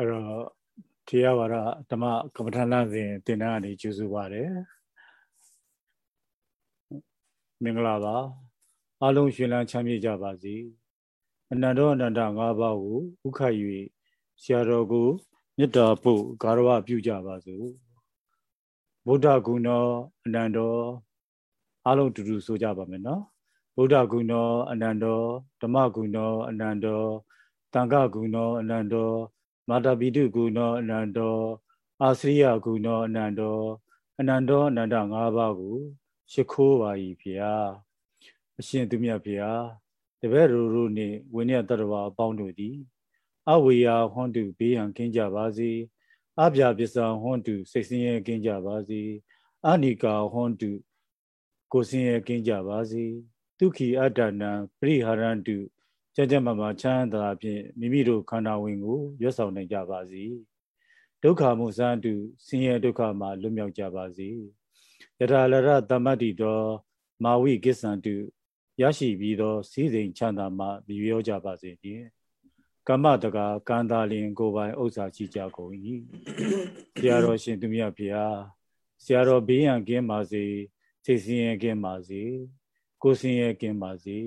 အဲ့တော့ထေရဝါဒဓမ္မကမ္မထာလစဉ်တင်တန်းကနေကျေးဇူးပါတယ်မင်္ဂလာပါအားလုံးရှင်လန်းချမ်းမြေ့ကြပါစေအနန္တောအနန္တ၅ပါးကိုဥခတ်၍ဆရာတော်ကိုမေတ္တာပို့ဂါရဝပြုကြပါစို့ဗုဒ္ဓဂုဏောအနန္တောအားလုံးတူတူဆိုကြပါမယ်နော်ဗုဒ္ဓဂုဏောအနန္တောဓမ္မဂုဏောအနန္တောတန်ခဂုဏောအနန္တော မာတာပိတုကုဏောအနန္တောအာစရိယကုဏောအနန္တောအနန္တောအနန္တ၅ပါးကိုရှ िख ိုးပါ၏ဖေဟာအရှင်သူမြတ်ဖေဟာတပည့်တို့တို့နှင့်ဝိနည်းတတ္တဝါအပေါင်းတို့သည်အဝေယဟွန်တုဘေးရန်ကင်းကြပါစေအပြာပစ္စံဟွန်တုစိတ်ဆင်းရဲကင်းကြပါစေအနိကာဟွန်တုကိုယ်ဆင်းရဲကင်းကြပါစေဒုက္ခိအတ္တနံပရိဟာရန္တု ကြကြမမချမ်းသာဖြင့်မိမိတို့ခန္ဓာဝင်ကိုရွတ်ဆောင်နိုင်ကြပါစေဒုက္ခမှုစံတုဆင်းရဲဒုက္ခမှလွတ်မြောက်ကြပါစေယထာလရတမတ္တိတော်မာဝိကိစ္ဆန္တုရရှိပြီးသောစည်းစိမ်ချမ်းသာမှမြည်ရောကြပါစေဖြင့်ကမ္မတကာကံသာလင်ကိုယ်ပိုင်ဥစ္စာရှိကြကုန်၏ဆရာတော်ရှင်သူမြတ်ဖေဟာဆရာတော်ဘေးရန်ကင်းပါစေစိတ်ဆင်းရဲကင်းပါစေကိုယ်ဆင်းရဲကင်းပါစေ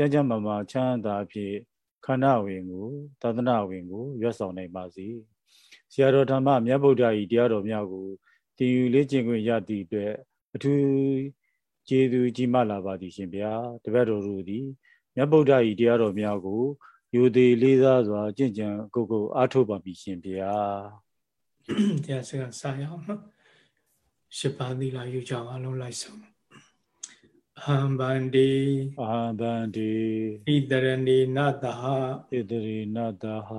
ကြကြမမချမ်းသာဖြင့်ခန္ဓာဝင်ကိုသာသနာဝင်ကိုရွတ်ဆောင်နိုင်ပါစေဆရာတော်ဓမ္မမြတ်ဗုဒ္ဓဤတရားတော်များကိုတည်ယူလေ့ကျင့်ခွင့်ရသည့်အတွက်အထူးကျေးဇူးကြီးမားလာပါသည်ရှင်ဗျာတပည့်တော်တို့သည်မြတ်ဗုဒ္ဓဤတရားတော်များကိုယူသည်လေးစားစွာကြင်ကြံကိုကိုအားထုတ်ပါပြီရှင်ဗျာတရားစကားစာရအောင်နော်ရှစ်ပါးသီလယူကြအောင်အလုံးလိုက်ဆုံး အဟံဗန္တိအဟံဗန္တိဣတရဏီနတဟဣတရိနတဟ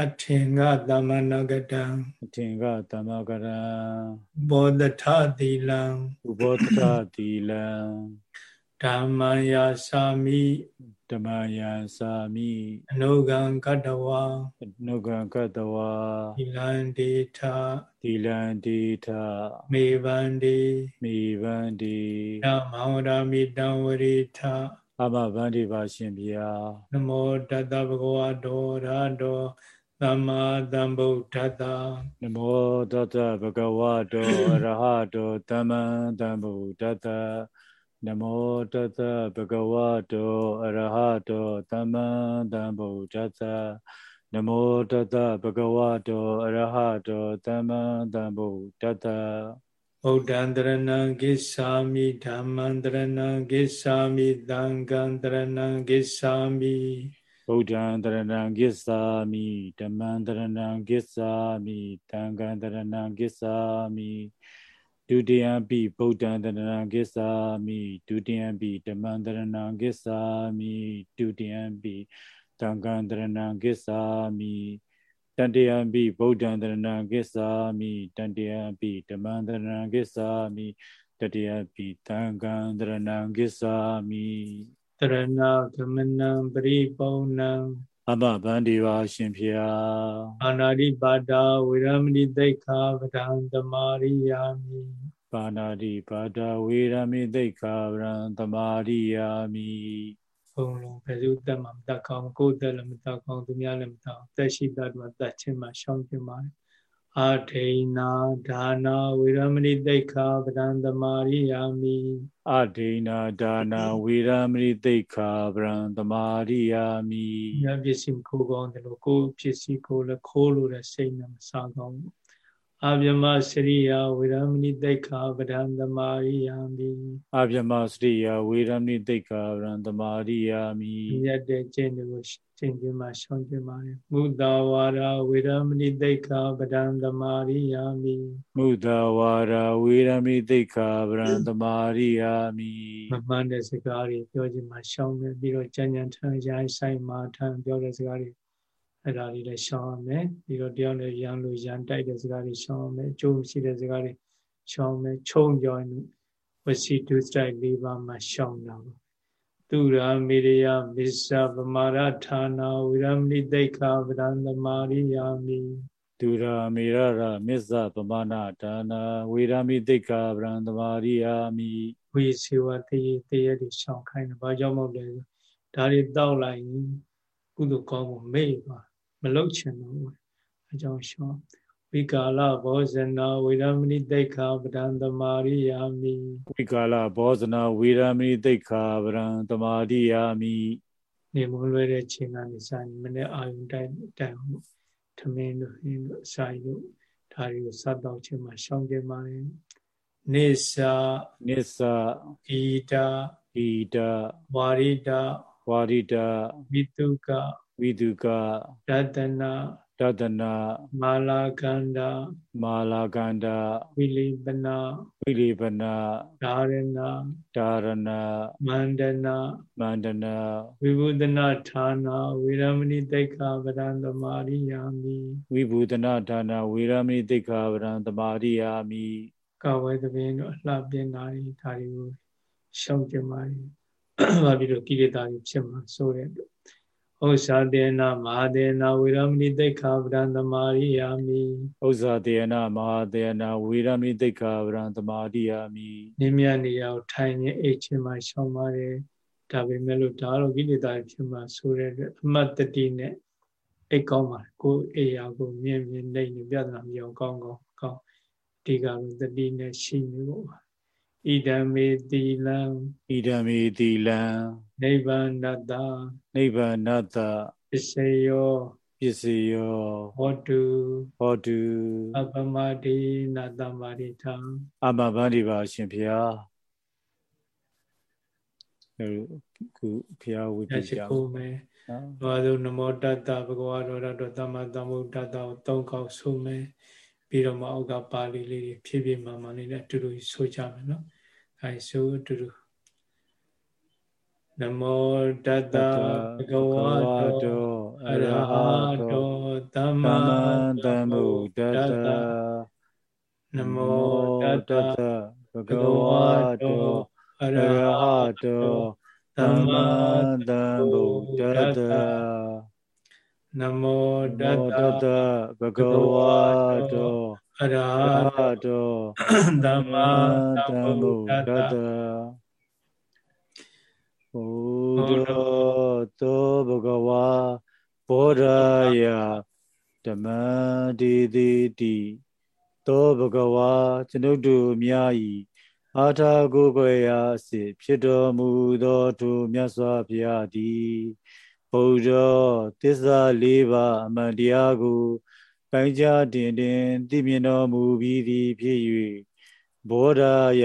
အထင်ကသမဏဂတံအထင်ကသမဂရံဘောဓထသီလံဥဘောဓထသီလံဓမ္မယာစာမိ ဓမ္မယံစာမိအနုကံကတဝါအနုကံကတဝါသီလံဒေထသီလံဒေထမေဗန္တိမေဗန္တိဓမ္မောရမိတံဝရိထအဘဗန္တိပါရှင်ဗျာနမောတတဗုဒ္ဓဝါဒောရတောသမ္မာသမ္ဗုဒ္ဓတ္တနမောတတဗုဒ္ဓဝါဒောရဟတောသမ္မာသမ္ဗုဒ္ဓတ္တ နမောတသဗဂဝတောအရဟတောသမ္မာသမ္ဗုဒ္ဓသနမောတသဗဂဝတောအရဟတောသမ္မာသမ္ဗုဒ္ဓသဗုဒ္ဓံတရဏံကိစ္ဆာမိဓမ္မံတရဏံကိစ္ဆာမိသံဃံတရဏံကိစ္ဆာမိဗုဒ္ဓံတရဏံကိစ္ဆာမိဓမ္မံတရဏံကိစ္ဆာမိသံဃံတရဏံကိစ္ဆာမိ ဒုတိယပိဗုဒ္ဓံတရဏံကိစ္ဆာမိဒုတိယပိဓမ္မံတရဏံကိစ္ဆာမိဒုတိယပိသံဃံတရဏံကိစ္ဆာမိတန်တယံပိဗုဒ္ဓံတရဏံကိစ္ဆာမိတန်တယံပိဓမ္မံတရဏံကိစ္ဆာမိတတိယပိသံဃံတရဏံကိစ္ဆာမိတရဏဂမနံပရိပုံဏံ အဘဗန္ဒီပါရှင်ဖျားအာနာတိပါဒဝေရမဏိသိက္ခာပဒံသမာရိယာမိပါဏာတိပါဒဝေရမဏိသိက္ခာပဒံသမာရိယာမိဘုံလုံးဘယ်သူတက်မှမတက်ကောင်းကိုယ်တက်လည်းမတက်ကောင်းသူများလည်းမတက်အောင်တက်ရှိတတ်မှတက်ချင်းမှရှောင်းခြင်းပါတယ် အာထိနာဒါနာဝေရမဏိတိခာပဒံသမာရိယာမိအာဒိနာဒါနာဝေရမဏိတိခာပဒံသမာရိယာမိညပစ္စည်းခိုးကောင်းတယ်လို့ကိုယ်ပစ္စည်းကိုလည်းခိုးလို့တဲ့စိတ်နဲ့မစားကောင်းဘူး အဗျမစရိယဝေရမဏိတိခာပဒံသမာရိယာမိအဗျမစရိယဝေရမဏိတိခာပဒံသမာရိယာမိရတဲ့ကျင့်တွေကိုကျင့်ခြင်းမှာရှောင်ခြင်းပါလေမုဒ္ဒဝါဒဝေရမဏိတိခာပဒံသမာရိယာမိမုဒ္ဒဝါဒဝေရမဏိတိခာပဒံသမာရိယာမိမမှန်တဲ့စကားတွေပြောခြင်းမှာရှောင်မယ်ပြီးတော့ကြံ့ကြံ့ထန်ရိုင်းဆိုင်မှာထန်ပြောတဲ့စကားတွေ အဲ့ဒါလေးလည်းရှောင်ရမယ်ပြီးတော့တယောက်နဲ့ရန်လို့ရန်တိုက်တဲ့စကားတွေရှောင်ရမယ်အကျိုးမရှိတဲ့စကားတွေရှောင်မယ်ချုံပြောရင်ဝစီတုစတိုက်၄ပါးမှာရှောင်တာပါသူရာမေရိယမစ္ဆပမာရဌာနာဝိရမဏိတိခာဗရံသမာရိယာမိသူရာမေရရာမစ္ဆပမာဏဌာနာဝိရမိတိခာဗရံသမာရိယာမိဝိစေဝတေတေရတိရှောင်ခိုင်းတယ်ဘာကြောင့်မဟုတ်လဲဒါတွေတောက်လိုက်ရင်ကုသိုလ်ကောင်းဖို့မေ့ပါမ လုတ်ချင်တော့ဘူးအအကြောင်းရှောဝိကာလဘောဇနာဝေရမဏိတိခာပဒံသမာရိယာမိဝိကာလဘောဇနာဝေရမဏိတိခာပဒံသမာရိယာမိနေမလွဲတဲ့ချိန်ကနေစမနေ့အာယုန်တိုင်တိုင်မှုထမင်းတို့ဟင်းတို့အစာတို့ဒါတွေကိုစတော့ခြင်းမှာရှောင်းခြင်းပါတယ်နိစ္စနိစ္စဣတာဣတာဝါရိတာဝါရိတာဝိတုက ဝိတုကဒတနာဒဒနာမာလာကန္တာမာလာကန္တာဝိလိပနာဝိလိပနာဒါရဏဒါရဏမန္တနာမန္တနာဝိဘုဒနာဌာနာဝေရမဏိတိတ်္ခာပဒံသမာရိယာမိဝိဘုဒနာဌာနာဝေရမဏိတိတ်္ခာပဒံသမာရိယာမိကဝေသဘင်းတို့အလှပြင်းတာတွေဒါတွေကိုရှောင်ကြပါလိဘာဖြစ်လို့ကိလေသာတွေဖြစ်မှာဆိုတဲ့ ဥ္ဇာတေနမဟာတေနဝေရမဏိတိခာဗရံသမာရိယာမိဥ္ဇာတေနမဟာတေနဝေရမဏိတိခာဗရံသမာရိယာမိနိမြတ်နေရာကိုထိုင်နေအိတ်ချင်းမှရှောင်ပါတယ်ဒါပေမဲ့လို့ဒါတော့ကိလေသာဖြစ်မှာဆိုတဲ့အတွက်အမတ်တတိနဲ့အိတ်ကောင်းပါကိုအေရာကိုမြင်မြင်နေနေပြဿနာမြောင်ကောင်းကောင်းကောင်းဒီကတော့တတိနဲ့ရှိနေဖို့ပါဣဒံမေတိလံဣဒံမေတိလံ နိဗ္ဗာန်တတနိဗ္ဗာန်တပစ္စယောပစ္စယောဟောတုဟောတုအပမတိနတမာရိထံအမဗန္ဒီပါရှင်ဖေဟာခုဖေဟာဝိပ္ပယကိုမယ်ဘာလို့နမောတတ္တဘဂဝါရောရတောသမ္မာသမ္ဗုဒ္ဓတ္တကိုသုံးခေါက်ဆိုမယ်ပြီးတော့မှအောက်ကပါဠိလေးတွေဖြည်းဖြည်းမှမှလေးနဲ့အတူတူဆိုကြမယ်နော်အဲဆိုအတူတူ နမောတတ္တဘဂဝါတောအရဟတောသမ္မာသမ္ဗုဒ္ဓတ္တနမောတတ္တဘဂဝါတောအရဟတောသမ္မာသမ္ဗုဒ္ဓတ္တနမောတတ္တဘဂဝါတောအရဟတောသမ္မာသမ္ဗုဒ္ဓတ္တ ဘုဒ္ဓသောဘဂဝါဘောဓယဓမ္မဒေတိတိသောဘဂဝါကျွန်ုပ်တို့မြာဤအာထာကိုကိုရာစေဖြစ်တော်မူသောသူမြတ်စွာဘုရားသည်ဘုရားသစ္စာ၄ပါးအမှန်တရားကိုပိုင်းခြားတင်တင်သိမြင်တော်မူပြီးသည်ဖြစ်၍ဘောဓာယ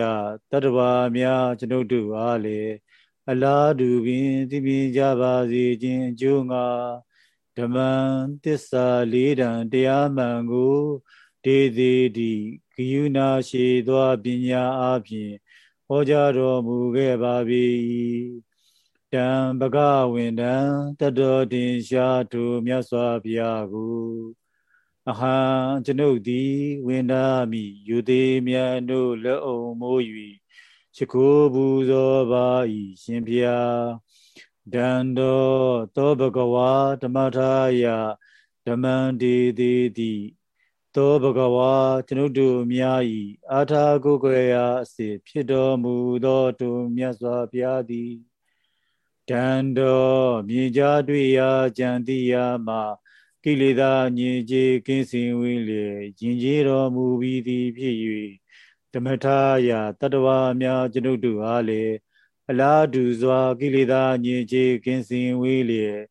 တတ္တဝါများကျွန်ုပ်တို့အားလည်း အလားတူပင်သိမြင်ကြပါစေခြင်းအကျိုးငါဓမ္မသစ္စာလေးတန်တရားမှန်ကိုဒေသေးတိဂယုနာရှိသောပညာအပြင်ဟောကြားတော်မူခဲ့ပါ၏တံပကဝန္တံတတော်တင်ရှားသူမြတ်စွာဘုရားကိုအဟံကျွန်ုပ်သည်ဝန္ဒာမိယူသေးမြတ်တို့လက်အုံမိုး၍ ရှိခိုးပူဇော်ပါ၏ရှင်ဖျားဒန္တောသောဘဂဝါဓမ္မထာယဓမ္မံဒေတိတိသောဘဂဝါကျွန်ုပ်တို့မြာ၏အာထာကိုယ်ွယ်ရာအစေဖြစ်တော်မူသောသူမြတ်စွာဘုရားသည်ဒန္တောမြေကြားတွေ့ရာကြံတိယာမှာကိလေသာညင်ကြေကင်းစင်ဝင်းလေယင်ကြေတော်မူပြီးသည်ဖြစ်၍ ဓမ္မထာယတတဝါများကျွန်ုပ်တို့အားလေအလားတူစွာကိလေသာညင်ကြေကင်းစင်ဝေးလျက်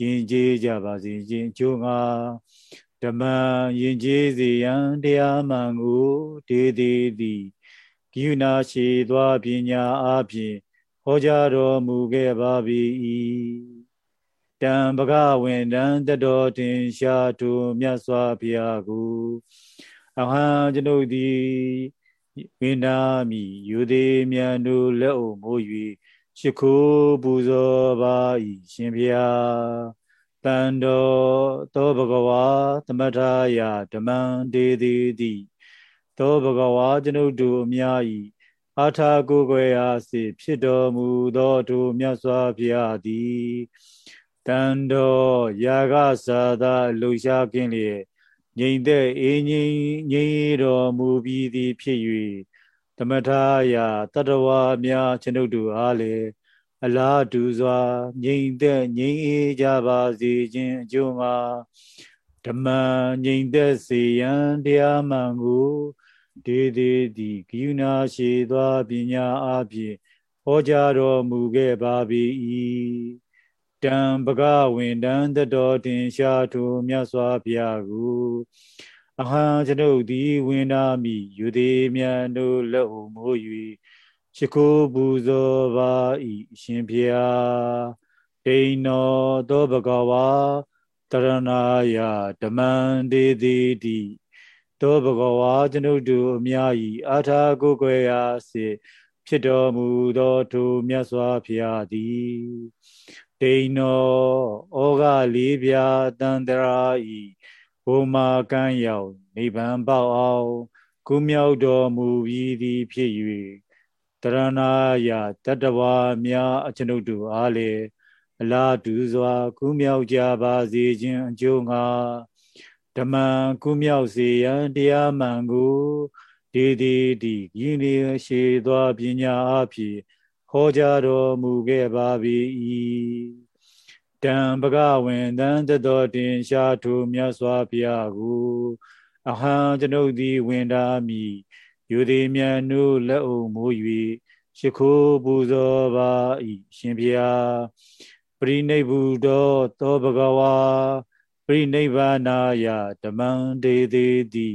ယင်ကြေကြပါစေခြင်းကျိုးငါဓမ္မယင်ကြေစေရန်တရားမှန်ကိုဒေသေးသည်ကိယနာရှိသောပညာအပြင်ဟောကြားတော်မူခဲ့ပါ၏တံပကဝေတံတတော်တင်ရှားသူမြတ်စွာဘုရားကိုအဟံကျွန်ုပ်သည် ဝိနာမိယူသေးမြတ်တို့လက်အုပ်မိုး၍ရှိခိုးပူဇော်ပါ၏ရှင်ဘုရားတန်တော်သောဘဂဝါသမထာယဓမ္မံဒေတိတိသောဘဂဝါကျွန်ုပ်တို့အများ၏အာထာကိုယ်ွယ်အားစေဖြစ်တော်မူသောသူမြတ်စွာဘုရားသည်တန်တော်ယာကသာသာလှူရှားခြင်းလျက် ငြိမ်သက်အေးငြိမ်ငြိမ်တော်မူပြီးသည်ဖြစ်၍သမထာယာတတဝါများကျွန်ုပ်တို့အားလည်းအလားတူစွာငြိမ်သက်ငြိမ်အေးကြပါစေခြင်းအကျိုးငါဓမ္မငြိမ်သက်စေရန်တရားမှန်ကိုဒေဒေတိဂိယနာရှိသောပညာအဖြစ်ဟောကြားတော်မူခဲ့ပါ၏ တံပကဝင်တံတတော်တင်ရှားထိုမြတ်စွာဘုရားကိုအဟံကျွန်ုပ်သည်ဝင်နာမိယူသေးမြတ်တို့လက်ဟုမိုး၍ရှိခိုးပူဇော်ပါ၏ရှင်ဘုရားဒိန်တော်သောဘဂဝါတရဏာယဓမ္မံဒေတိတိသောဘဂဝါကျွန်ုပ်တို့အများ၏အာထာကိုယ်ွယ်ရာစေဖြစ်တော်မူသောထိုမြတ်စွာဘုရားသည် ဒိန်တော်ဩဃလေးပြာတန္တရာဤဘုမာကံရောက်နိဗ္ဗာန်ပေါအောင်ကုမြောက်တော်မူပြီးသည်ဖြစ်၍တရဏာယတတဝါများအကျွန်ုပ်တို့အားလေအလားတူစွာ ကုမြောက်ကြပါစေခြင်းအကျိုးငါဓမ္မကုမြောက်စေရန်တရားမှန်ကိုဒီဒီဒီယင်းနေရှိသောပညာအဖြစ် ဟောကြားတော်မူခဲ့ပါ၏တံပကဝင်တံတတော်တင်ရှားထူမြတ်စွာဘုရားကိုအဟံကျွန်ုပ်သည်ဝင်တာမိယူသည်မြတ်နုလက်အုံမိုး၍ရှိခိုးပူဇော်ပါ၏ရှင်ဘုရားပရိနိဗ္ဗူတောသောဘဂဝါပရိနိဗ္ဗာနာယဓမ္မံဒေသေးတိ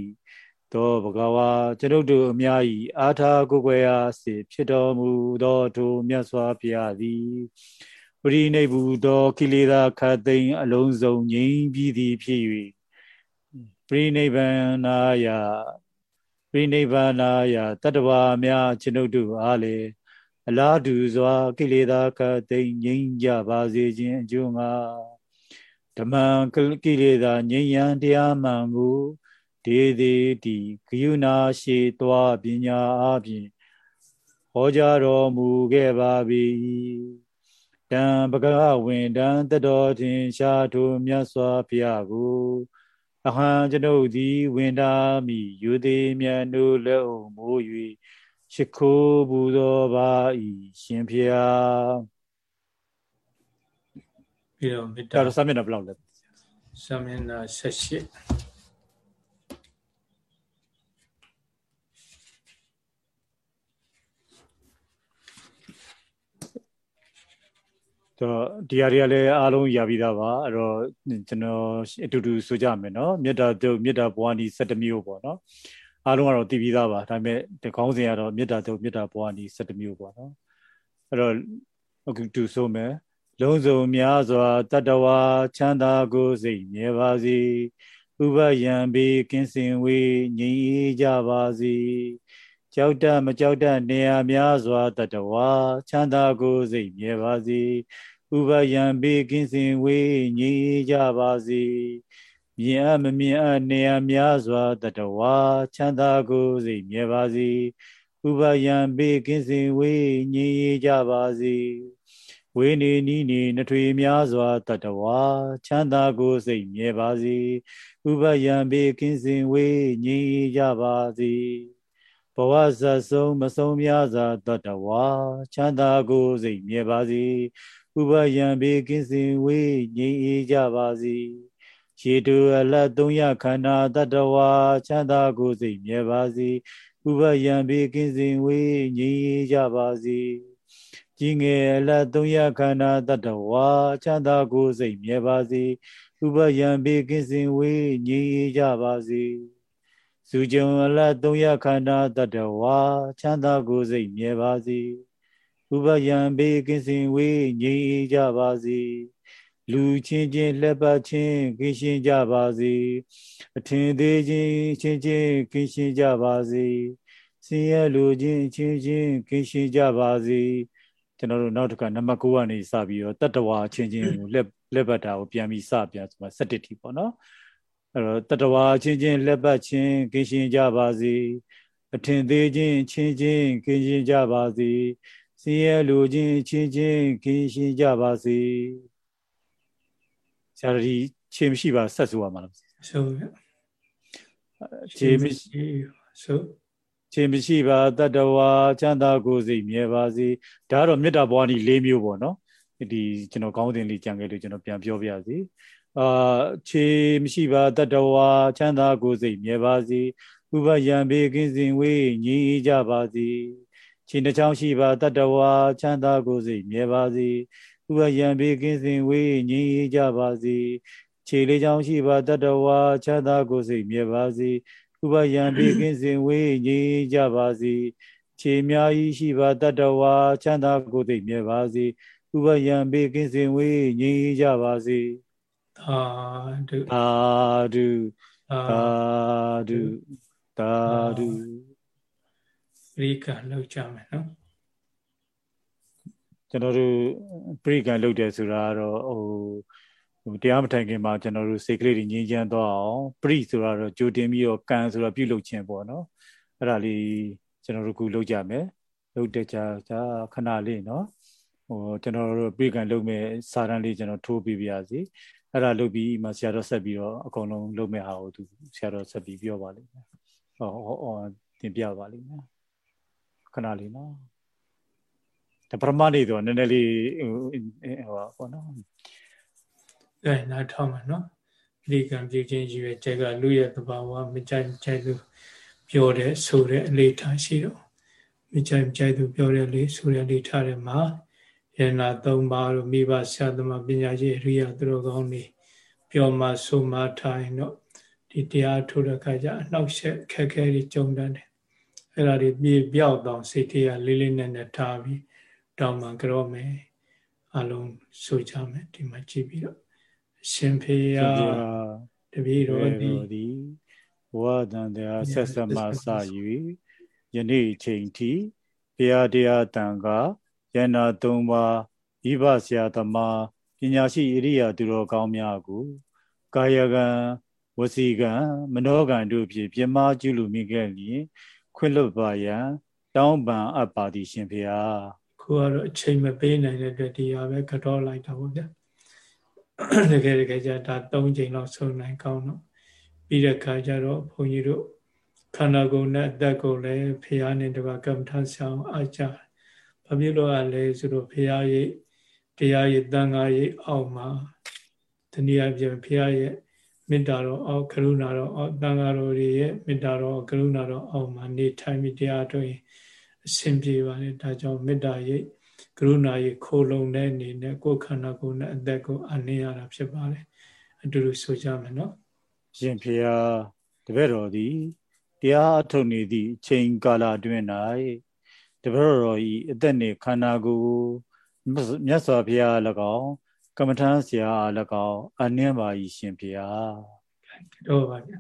သောဘဂဝါကျွန်ုပ်တို့အများ၏အာထာကိုယ်ွယ်အားစေဖြစ်တော်မူသောထိုမြတ်စွာဘုရားသည်ပရိနိဗ္ဗူသောကိလေသာခတ်သိမ်းအလုံးစုံငြိမ်းပြီးသည်ဖြစ်၍ပရိနိဗ္ဗာနာယပရိနိဗ္ဗာနာယတတ္တဝါများကျွန်ုပ်တို့အားလေအလားတူစွာကိလေသာခတ်သိမ်းငြိမ်းကြပါစေခြင်းအကျိုးငါဓမ္မကိလေသာငြိမ်းရန်တရားမှန်ကို ဒေသေးတိဂယုနာရှိသွားပညာအပြင်ဟောကြားတော်မူခဲ့ပါ၏တံပကဝင်တံတတော်ထင်ရှားထိုမြတ်စွာဘုရားကိုအဟံကျွန်ုပ်သည်ဝင်တာမိယူသေးမြတ်တို့လက်အုံမိုး၍ရှိခိုးပူဇော်ပါ၏ရှင်ဖျားပြီးတော့မေတ္တာဆာမျက်နှာဘယ်လောက်လဲဆာမျက်နှာ78 တော့ဒီဟာတွေကလည်းအားလုံးရပြီးသားပါအဲ့တော့ကျွန်တော်အတူတူဆိုကြမယ်နော်မေတ္တာတုတ်မေတ္တာဘဝနီ7မျိုးပေါ့နော်အားလုံးကတော့တည်ပြီးသားပါဒါပေမဲ့ဒီခေါင်းစဉ်ကတော့မေတ္တာတုတ်မေတ္တာဘဝနီ7မျိုးပေါ့နော်အဲ့တော့အခုတူဆိုမယ်လုံးစုံများစွာတတဝါချမ်းသာကိုစိတ်မြဲပါစေဥပယံဘေးကင်းစင်ဝေးငြိမ်းအေးကြပါစေကြောက်တမကြောက်တနေရာများစွာတတဝါချမ်းသာကိုစိတ်မြဲပါစေ ဥပယံဘေးကင်းစင်ဝေးငြိမ်းကြပါစေမြင်အမမြင်အနေရာများစွာတတဝါချမ်းသာကိုစိတ်မြဲပါစေဥပယံဘေးကင်းစင်ဝေးငြိမ်းကြပါစေဝေနေနီးနေနှထွေများစွာတတဝါချမ်းသာကိုစိတ်မြဲပါစေဥပယံဘေးကင်းစင်ဝေးငြိမ်းကြပါစေဘဝဇတ်ဆုံးမဆုံးများစွာတတဝါချမ်းသာကိုစိတ်မြဲပါစေ ဥပယံဘေကင်းစင်ဝေးငြိမ်းအေးကြပါစေရေတူအလတ်သုံးရခန္ဓာတတဝါချမ်းသာကိုယ်စိတ်မြဲပါစေဥပယံဘေကင်းစင်ဝေးငြိမ်းအေးကြပါစေကြီးငယ်အလတ်သုံးရခန္ဓာတတဝါချမ်းသာကိုယ်စိတ်မြဲပါစေဥပယံဘေကင်းစင်ဝေးငြိမ်းအေးကြပါစေစုကြုံအလတ်သုံးရခန္ဓာတတဝါချမ်းသာကိုယ်စိတ်မြဲပါစေ ဥပယံဘေးကင်းစင်ဝေးငြိမ်းကြပါစေလူချင်းချင်းလက်ပတ်ချင်းကင်းရှင်းကြပါစေအထင်သေးချင်းချင်းချင်းကင်းရှင်းကြပါစေဆင်းရဲလူချင်းချင်းချင်းကင်းရှင်းကြပါစေကျွန်တော်တို့နောက်တစ်ခါနံပါတ်9ကနေစပြီးတော့တတ္တဝါချင်းချင်းကိုလက်လက်ပတ်တာကိုပြန်ပြီးစပြန်ဆိုမှ17ထိပေါ့နော်အဲ့တော့တတ္တဝါချင်းချင်းလက်ပတ်ချင်းကင်းရှင်းကြပါစေအထင်သေးချင်းချင်းချင်းကင်းရှင်းကြပါစေ ဆင်းရဲလိုခြင်းချင်းချင်းကင်းရှင်းကြပါစေဆရာကြီးခြေမရှိပါဆက်ဆိုရမှာလားဆိုရခြေမရှိဆိုခြေမရှိပါတတ္တဝါချမ်းသာကိုယ်စိတ်မြဲပါစေဒါကတော့မေတ္တာဘဝနီ၄မျိုးပေါ့နော်ဒီကျွန်တော်ကောင်းတင်လေးကြံခဲ့လို့ကျွန်တော်ပြန်ပြောပြစီအာခြေမရှိပါတတဝါချမ်းသာကိုယ်စိတ်မြဲပါစေဥပယံဘေကင်းစင်ဝေးညီကြပါစေ ခြေနှချောင်းရှိပါတတဝါချမ်းသာကိုယ်စိတ်မြဲပါစေဥပယံဘေကင်းစင်ဝေးညီကြပါစေခြေလေးချောင်းရှိပါတတဝါချမ်းသာကိုယ်စိတ်မြဲပါစေဥပယံဘေကင်းစင်ဝေးညီကြပါစေခြေများကြီးရှိပါတတဝါချမ်းသာကိုယ်စိတ်မြဲပါစေဥပယံဘေကင်းစင်ဝေးညီကြပါစေသာဓုသာဓုသာဓုသာဓု ပရိကံလောက်ကြမယ်နော်ကျွန်တော်တို့ပရိကံလောက်တယ်ဆိုတာကတော့ဟိုတရားမထိုင်ခင်မှာကျွန်တော်တို့စိတ်ကလေးတွေငြင်းချမ်းသွားအောင်ပရိဆိုတာတော့ကြိုတင်ပြီးတော့ကံဆိုတော့ပြုလုပ်ခြင်းပေါ့နော်အဲ့ဒါလေးကျွန်တော်တို့ခုလုပ်ကြမယ်လုပ်တဲ့ကြာကြာခဏလေးနော်ဟိုကျွန်တော်တို့ပရိကံလုပ်မဲ့စာတန်းလေးကျွန်တော်ထိုးပြပါရစေအဲ့ဒါလုပ်ပြီးမှဆရာတော်ဆက်ပြီးတော့အကုန်လုံးလုပ်မဲ့ဟာကိုသူဆရာတော်ဆက်ပြီးပြောပါလိမ့်မယ်ဟောဟောတင်ပြပါလိမ့်မယ် ခဏလေးနော်ဒါပရမနေတော့နည်းနည်းလေးဟိုပေါ့နော်အဲနားထောင်မှာနော်ဒီကံပြုခြင်းရည်ရဲ့ကျက်ကလူရဲ့သဘာဝမကြိုက်ကြိုက်သူပြောတဲ့ဆိုတဲ့အလေးထားရှိတော့မကြိုက်ကြိုက်သူပြောတဲ့လေးဆိုတဲ့လေးထားတယ်မှာယနာ၃ပါးတို့မိဘဆရာသမားပညာရှိအရိယာသူတော်ကောင်းတွေပြောမှဆိုမှထိုင်တော့ဒီတရားထိုးတဲ့ခါကျအနှောက်ယှက်ခက်ခဲတွေကြုံတတ်တယ် အဲ့ဒါတွေပြေပြောက်တော့စိတ်တရားလေးလေးနက်နက်ထားပြီးတောင်းမှကြောမယ်အလုံးဆိုကြမယ်ဒီမှာကြည့်ပြီးတော့အရှင်ဖေယတပည့်တော်ဒီဝါဒံတရားဆက်ဆက်မှစ၍ယနေ့ချိန်ထိဘုရားတရားတန်ခါယန္နာ၃ပါးဤဘဆရာသမားပညာရှိဣရိယာသူတော်ကောင်းများကိုကာယကံဝစီကံမနောကံတို့ဖြင့်ပြမကျุလူမိခဲ့လျင် ခွင့်လွတ်ပါရန်တောင်းပန်အပ်ပါသည်ရှင်ဖေဟာခုကတော့အချိန်မပေးနိုင်တဲ့အတွက်ဒီဟာပဲကတော့လိုက်တာပေါ့ဗျာတကယ်တကယ်ကြဒါ၃ချိန်လောက်ဆုံးနိုင်ကောင်းတော့ပြီးတဲ့ခါကျတော့ဘုန်းကြီးတို့ခန္ဓာကိုယ်နဲ့အသက်ကိုလည်းဖေဟာနဲ့တပါကမ္မထဆောင်အားကြဘာဖြစ်လို့ ਆ လဲဆိုတော့ဖေဟာရဲ့တရားရဲ့တန်ခါရဲ့အောက်မှာတနည်းအားဖြင့်ဖေဟာရဲ့ မေတ္တာတော်အောက်ကရုဏာတော်အောက်တန်ခါတော်ရဲ့မေတ္တာတော်ကရုဏာတော်အောက်မှာနေထိုင်ပြီးတရားတော်ရင်အစဉ်ပြေပါတယ်ဒါကြောင့်မေတ္တာရဲ့ကရုဏာရဲ့ခိုးလုံတဲ့အနေနဲ့ကိုယ်ခန္ဓာကိုယ်နဲ့အသက်ကိုအနှင်းရတာဖြစ်ပါတယ်အတူတူဆိုကြမယ်နော်ရှင်ဖေဟာတပည့်တော်သည်တရားအထုတ်နေသည့်ချိန်ကာလအတွင်း၌တပည့်တော်ဤအသက်နှင့်ခန္ဓာကိုယ်မြတ်စွာဘုရား၎င်း ကမ္မထမ်းဆရာ၎င်းအနှင်းပါ၏ရှင်ဖေဟာတော့ပါဗျာ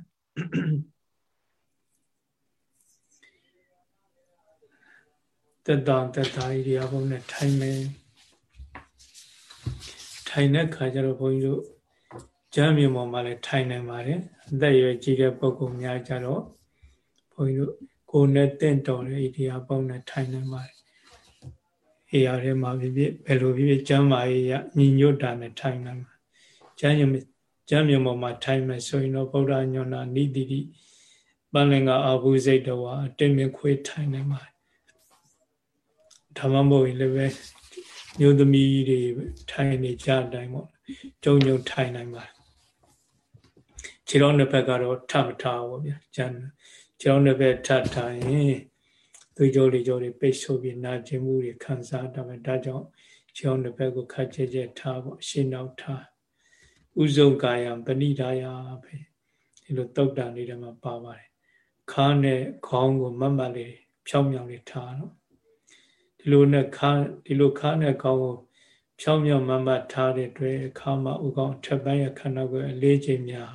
တက်တောင်တက်တာဣရိယာပုနဲ့ထိုင်မယ်ထိုင်တဲ့ခါကျတော့ဘုန်းကြီးတို့ကျမ်းမြေပေါ်မှာလည်းထိုင်နိုင်ပါတယ်အသက်ရွယ်ကြီးတဲ့ပုဂ္ဂိုလ်များကြတော့ဘုန်းကြီးတို့ကိုယ်နဲ့တင့်တော်တဲ့ဣရိယာပုနဲ့ထိုင်နိုင်ပါတယ် အေးရထဲမှာဖြစ်ဖြစ်ဘယ်လိုဖြစ်ဖြစ်ကျမ်းမာရေးရညီညွတ်တာနဲ့ထိုင်နိုင်မှာကျမ်းမြေကျမ်းမြေပေါ်မှာထိုင်မယ်ဆိုရင်တော့ဗုဒ္ဓညွန်နာနိတိတိပန္လင်္ဂအာဟုစိတ်တော်ဟာတင်မြခွေးထိုင်နိုင်ပါတယ်ဓမ္မမဟုတ်ရင်လည်းပဲမျိုးသမီးတွေထိုင်နေကြတိုင်းပေါ့ကြုံကြုံထိုင်နိုင်ပါတယ်ခြေတော်နှစ်ဘက်ကတော့ထမထားဘူးဗျာကျန်ခြေတော်နှစ်ဘက်ထထားရင် သွေးကြောတွေကြောတွေပိတ်ဆို့ပြီးနာကျင်မှုတွေခံစားတာပဲဒါကြောင့်ခြေတော်နှစ်ဘက်ကိုခတ်ကျဲကျဲထားပေါ့ရှင်းနောက်ထားဥဇုံကာယံပဏိဒါယပဲဒီလိုတုတ်တန်လေးတွေမှာပါပါတယ်ခါနဲ့ခေါင်းကိုမတ်မတ်လေးဖြောင်းမြောင်လေးထားတော့ဒီလိုနဲ့ခါဒီလိုခါနဲ့ခေါင်းကိုဖြောင်းမြောင်မတ်မတ်ထားတဲ့အတွက်ခါမှာဥကောင်းထပ်ပိုင်းရခန္ဓာကိုယ်အလေးချိန်များ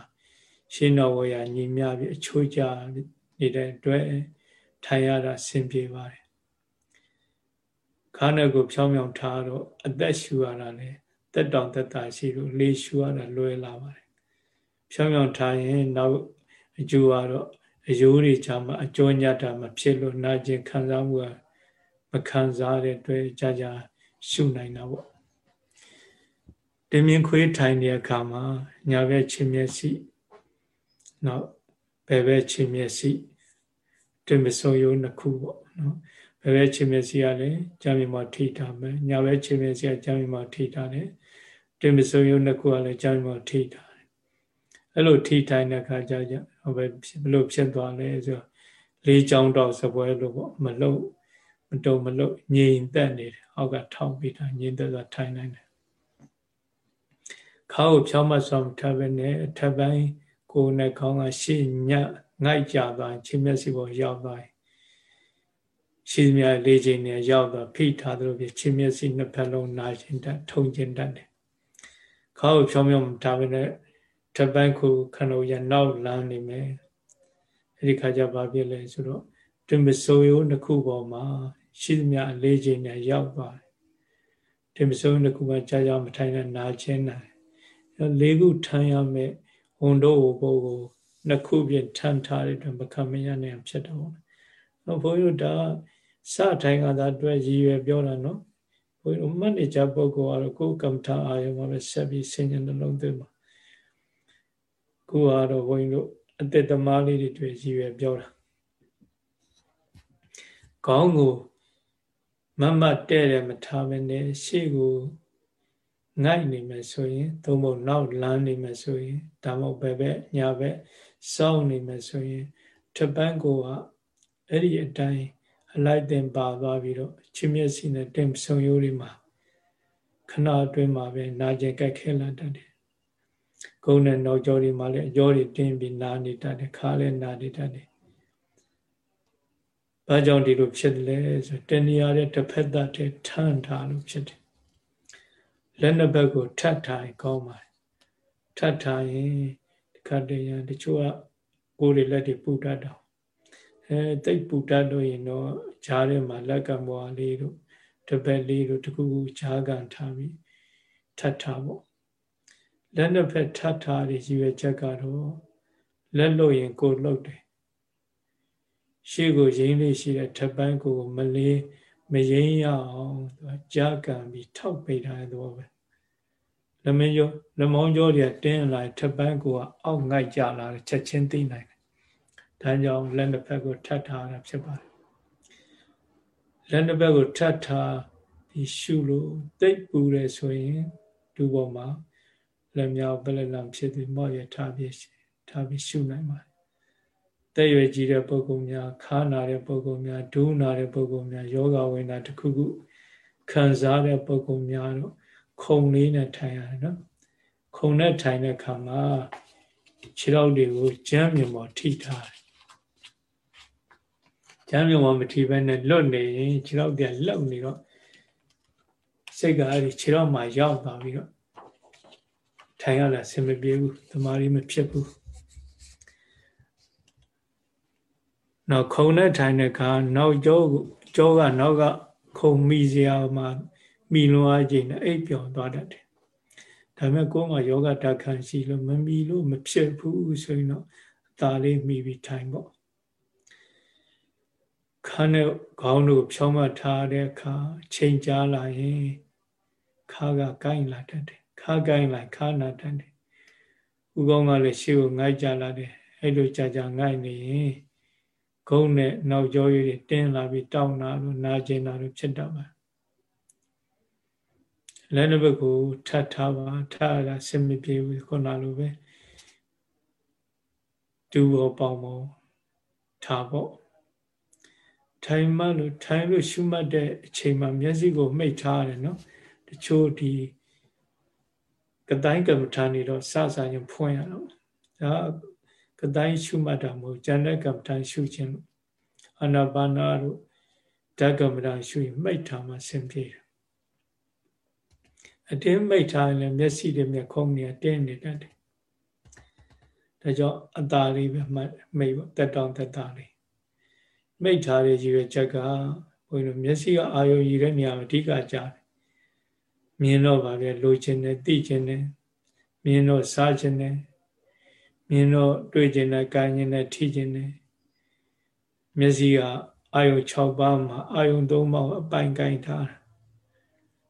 ရှင်းတော်ဝရညီမြပြီးအချိုးကျနေတဲ့အတွက် ထိုင်ရတာဆင်ပြေပါတယ်ခါနဲ့ကိုဖြောင်းမြောင်ထားတော့အသက်ရှူရတာလေတက်တောင်တက်တာရှိလို့လေရှူရတာလွယ်လာပါတယ်ဖြောင်းမြောင်ထားရင်နောက်အကျိုးကတော့အယိုးတွေချာမှာအကျော်ညတာမဖြစ်လို့နာကျင်ခံစားမှုကမခံစားတဲ့အတွက်ကြာကြာရှုနိုင်တာပေါ့တင်မြင်ခွေးထိုင်တဲ့အခါမှာညာဘက်ချင်းမျက်စိနောက်ဘယ်ဘက်ချင်းမျက်စိ တင်မစုံရုံနှစ်ခုပေါ့နော်ဘယ်ဘက်ချင်းမျက်စိကလည်းကြာမြင်မှာထိထားမယ်ညာဘက်ချင်းမျက်စိကကြာမြင်မှာထိထားတယ်တင်မစုံရုံနှစ်ခုကလည်းကြောင်းမောထိထားတယ်အဲ့လိုထိထိုင်တဲ့ခါကျကြဟိုပဲဘလို့ဖြစ်သွားလဲဆိုလေးချောင်းတော့စပွဲလို့ပေါ့မလို့မတုံမလို့ငြိမ်သက်နေတယ်အောက်ကထောက်ပြီးတာငြိမ်သက်စွာထိုင်နိုင်တယ်ခါကိုဖြောင်းမဆောင်ထားပဲနဲ့အထက်ပိုင်းကိုယ်နဲ့ခေါင်းကရှေ့ည ငိုက်ကြသွားချင်းမျက်စိပေါ်ရောက်သွားရှေ့မြလေးချိန်နဲ့ရောက်သွားဖိထားသလိုပြချင်းမျက်စိနှစ်ဖက်လုံးနာကျင်တတ်ထုံကျင်တတ်တယ်ခါကိုဖြောင်းဖြောင်းထားပဲနဲ့ထပ်ပိုင်းကိုခဏရနောက်လမ်းနေမယ်အဲ့ဒီခါကျဘာဖြစ်လဲဆိုတော့တွင်ပစိုးရိုးတစ်ခုပေါ်မှာရှိသမျှအလေးချိန်နဲ့ရောက်သွားတယ်တွင်ပစိုးရိုးတစ်ခုမှာကြာကြာမထိုင်နဲ့နာချင်းနိုင်လေးခုထမ်းရမယ်ဝန်တို့ဘုံကို နှစ်ခုဖြင့်ထမ်းထားတဲ့အတွက်မခံမရနိုင်ဖြစ်တော့ဘူး။ဘုန်းကြီးတို့ဒါစထိုင်ကသာအတွက်ရည်ရွယ်ပြောတာနော်။ဘုန်းကြီးတို့မှတ်နေကြပုဂ္ဂိုလ်ကတော့ကိုယ်ကမ္မထာအာယုံမှာပဲဆက်ပြီးဆင်ញံနှလုံးသွင်းပါ။ကိုယ်ကတော့ဘုန်းကြီးတို့အတ္တသမားလေးတွေတွေ့ရည်ရွယ်ပြောတာ။ခေါင်းကိုမမတ်တဲ့တယ်မထားမနဲ့ရှေ့ကိုငိုက်နေမယ်ဆိုရင်သို့မဟုတ်နောက်လမ်းနေမယ်ဆိုရင်ဒါမှမဟုတ်ဘယ်ဘက်ညာဘက် စောင်းနေမယ်ဆိုရင်ထပန်းကိုကအဲ့ဒီအတိုင်းအလိုက်တင်ပါသွားပြီးတော့ချင်းမျက်စိနဲ့တင်ဆုံရိုးတွေမှာခဏအတွင်းမှာပဲနာကျင်ကြက်ခဲလာတတ်တယ်။ဂုံနဲ့နောက်ကျောတွေမှာလည်းအကျောတွေတင်းပြီးနာနေတတ်တယ်ခါလည်းနာနေတတ်တယ်။ဘာကြောင့်ဒီလိုဖြစ်လဲဆိုတဏှာတဲ့တစ်ဖက်သက်တဲ့ထမ်းထားလို့ဖြစ်တယ်လက်နှစ်ဘက်ကိုထပ်ထားရင်ကောင်းပါတယ်ထပ်ထားရင်ဒီ ခတ်တရံတချို့ကကိုယ်တွေလက်တွေပူတတ်တော့အဲတိတ်ပူတတ်လို့ရင်တော့ဂျားထဲမှာလက်ကံပွားလေးတို့တပက်လေးတို့တခုခုဂျားကန်ထားပြီးထပ်ထားပေါ့လက်နှစ်ဖက်ထပ်ထားတဲ့ရည်ရွယ်ချက်ကတော့လက်လို့ရင်ကိုယ်လှုပ်တယ်ရှေ့ကိုရင်းလေးရှိတဲ့ထပ်ပိုင်းကိုမလေးမရင်းရအောင်သူကြာကံပြီးထောက်ပိတ်ထားတဲ့သဘောပဲ လမင်းကျော်လမောင်းကျော်တွေတင်းလာထပ်ပန်းကိုအောက်ငိုက်ကြလာချက်ချင်းသိနိုင်တယ်ဒါကြောင့်လက်နှစ်ဖက်ကိုထပ်ထားတာဖြစ်ပါတယ်လက်နှစ်ဖက်ကိုထပ်ထားဒီရှုလို့တိတ်ပူတယ်ဆိုရင်ဒူပေါ်မှာလက်မြောက်ပလက်လံဖြစ်ပြီးမော့ရထားပြီးထားပြီးရှုနိုင်ပါတယ်တဲ့ရွယ်ကြီးတဲ့ပုဂ္ဂိုလ်များခါနာတဲ့ပုဂ္ဂိုလ်များဒူးနာတဲ့ပုဂ္ဂိုလ်များယောဂဝိညာတစ်ခုခုခံစားတဲ့ပုဂ္ဂိုလ်များတော့ ခုံလေးနဲ့ထိုင်ရတယ်နော်ခုံနဲ့ထိုင်တဲ့အခါမှာခြေထောက်တွေကိုကျမ်းမြေပေါ်ထိထားတယ်ကျမ်းမြေပေါ်မထိဘဲနဲ့လွတ်နေရင်ခြေထောက်ပြန်လှုပ်နေတော့စိတ်ကအဲ့ဒီခြေထောက်မှာရောက်သွားပြီးတော့ထိုင်ရတာအဆင်မပြေဘူးသမာဓိမဖြစ်ဘူးနောက်ခုံနဲ့ထိုင်တဲ့အခါနောက်ကျောကျောကနောက်ကခုံမိစရာမှာ မိလွန်အားခြင်းနဲ့အိပ်ပျော်သွားတတ်တယ်။ဒါပေမဲ့ကိုယ်ကယောဂတခံရှိလို့မမီလို့မဖြစ်ဘူးဆိုရင်တော့အသာလေးမိပြီးထိုင်ပေါ့။ခါနဲ့ခေါင်းတို့ဖြောင်းမထားတဲ့အခါချိန်ကြာလာရင်ခါကကိုင်းလာတတ်တယ်။ခါကိုင်းလိုက်ခါနာတတ်တယ်။ဥကောင်းကလည်းရှေ့ကိုငိုက်ကြလာတယ်။အဲ့လိုကြာကြာငိုက်နေရင်ဂုံးနဲ့နောက်ကျောရည်တွေတင်းလာပြီးတောင်းတာလို့နာကျင်တာလို့ဖြစ်တတ်ပါတယ် လက်နှစ်ဘက်ကိုထပ်ထားပါထပ်ရတာစင်မပြေဘူးခုနလိုပဲဒူဘောပေါင်းပေါင်းထားပေါ့ထိုင်မှလို့ထိုင်လို့ရှုမှတ်တဲ့အချိန်မှာမျက်စိကိုမှိတ်ထားရတယ်နော်တချို့ဒီကတိုင်းကမ္မထာနေတော့စစရင်ဖွင့်ရတော့ဒါကတိုင်းရှုမှတ်တာမဟုတ်ဉာဏ်နဲ့ကမ္မထာရှုခြင်းလို့အာနာပါနာတို့ဓကမ္မထာရှုရင်မှိတ်ထားမှဆင်ပြေတယ် အတင်းမိတ်ထားရင်လည်းမျက်စိတွေမျက်ခုံးတွေတင်းနေတတ်တယ်ဒါကြောင့်အตาလေးပဲမိတ်တက်တောင်တက်တာလေးမိတ်ထားတဲ့ရည်ရွယ်ချက်ကဘုန်းကြီးတို့မျက်စိကအာရုံရည်တဲ့နေရာမှာအဓိကကြတယ်မြင်တော့ဗာပဲလိုချင်တယ်သိချင်တယ်မြင်တော့စားချင်တယ်မြင်တော့တွေ့ချင်တယ်ကြိုင်ချင်တယ်ထိချင်တယ်မျက်စိကအာယုံ6ပါးမှာအာယုံ3ပါးအပိုင်ကိုင်းထား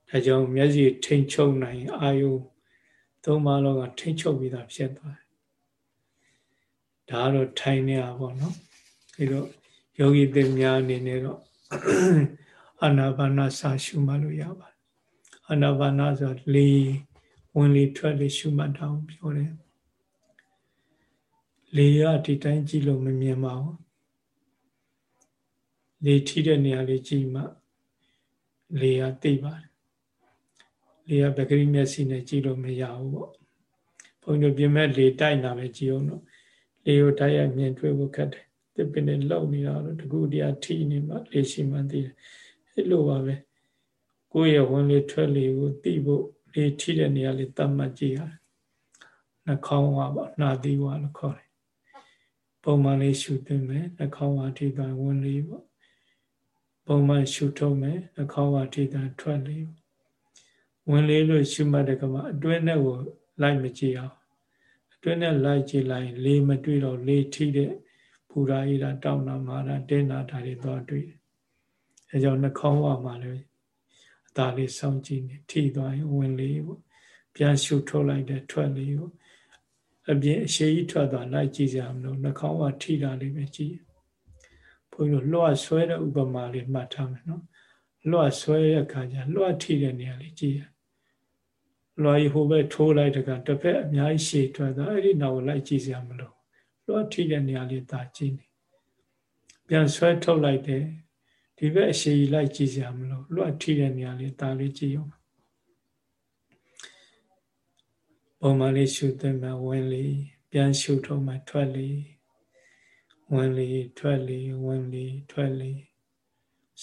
ဒါကြောင့်မျက်စိထိန်ချုပ်နိုင်အာယုသုံးပါးလုံးကထိန်ချုပ်ပြီးသားဖြစ်သွားတယ်ဒါကတော့ထိုင်နေရပါတော့အဲတော့ယောဂီသင်များအနေနဲ့တော့အာနာပါနာစာရှုမှလို့ရပါတယ်အာနာပါနာဆိုလေဝင်လေထွက်လေရှုမှတ်တာကိုပြောတယ်လေရဒီတိုင်းကြည့်လို့မမြင်ပါဘူးလေထိတဲ့နေရာလေးကြည့်မှလေရသိပါတယ် လေရပဂရိမျက်စိနဲ့ကြည့်လို့မရဘူးပေါ့ဘုန်းကြီးတို့ပြင်မဲ့လေတိုက်တာပဲကြည့်အောင်တော့လေကိုတိုက်ရမြင်တွေ့ဖို့ခက်တယ်တစ်ပင်နဲ့လောက်နေတာတော့တကူတရားထိနေမှလေရှိမှသိတယ်အဲ့လိုပါပဲကိုယ့်ရဲ့ဝင်လေထွက်လေကိုသိဖို့လေထိတဲ့နေရာလေးတတ်မှတ်ကြည့်ရတယ်နှာခေါင်းဝါပေါ့နှာသီးဝါလို့ခေါ်တယ်ပုံမှန်လေးရှုသွင်းမယ်နှာခေါင်းဝါထိတာဝင်လေပေါ့ပုံမှန်ရှုထုံးမယ်နှာခေါင်းဝါထိတာထွက်လေ ဝင်လေလို့ရှုမှတ်တဲ့ကမှာအတွင်းနဲ့ကိုလိုက်မကြည့်အောင်အတွင်းနဲ့လိုက်ကြည့်လိုက်လေမတွေ့တော့လေထိတဲ့ပူရာဣရာတောင်းနာမာရာတင်းနာတာတွေတော့တွေ့တယ်အဲကြောင့်နှာခေါင်းဝါမှာလည်းအသာလေးစောင့်ကြည့်နေထိသွားရင်ဝင်လေပေါ့ပြန်ရှုထုတ်လိုက်တဲ့ထွက်လေပေါ့အပြင်အရှိကြီးထွက်သွားလိုက်ကြည့်ကြမလို့နှာခေါင်းဝါထိတာလေးပဲကြည့်ဘုန်းကြီးတို့လွှတ်ဆွဲတဲ့ဥပမာလေးမှတ်ထားမယ်နော်လွှတ်ဆွဲတဲ့အခါကျလွှတ်ထိတဲ့နေရာလေးကြည့်ရ လွှတ်ဟိုဘက်ထိုးလိုက်တကတစ်ဖက်အများကြီးရှည်ထွက်သွားအဲ့ဒီနောက်ကိုလိုက်ကြည့်ကြမလို့လွှတ်ထိတဲ့နေရာလေးသာကြည့်နေပြန်ဆွဲထုတ်လိုက်တယ်ဒီဘက်အရှိကြီးလိုက်ကြည့်ကြမလို့လွှတ်ထိတဲ့နေရာလေးဒါလေးကြည့်အောင်ပုံမှန်လေးရှုသွင်းမှဝင်လေပြန်ရှုထုတ်မှထွက်လေဝင်လေထွက်လေဝင်လေထွက်လေ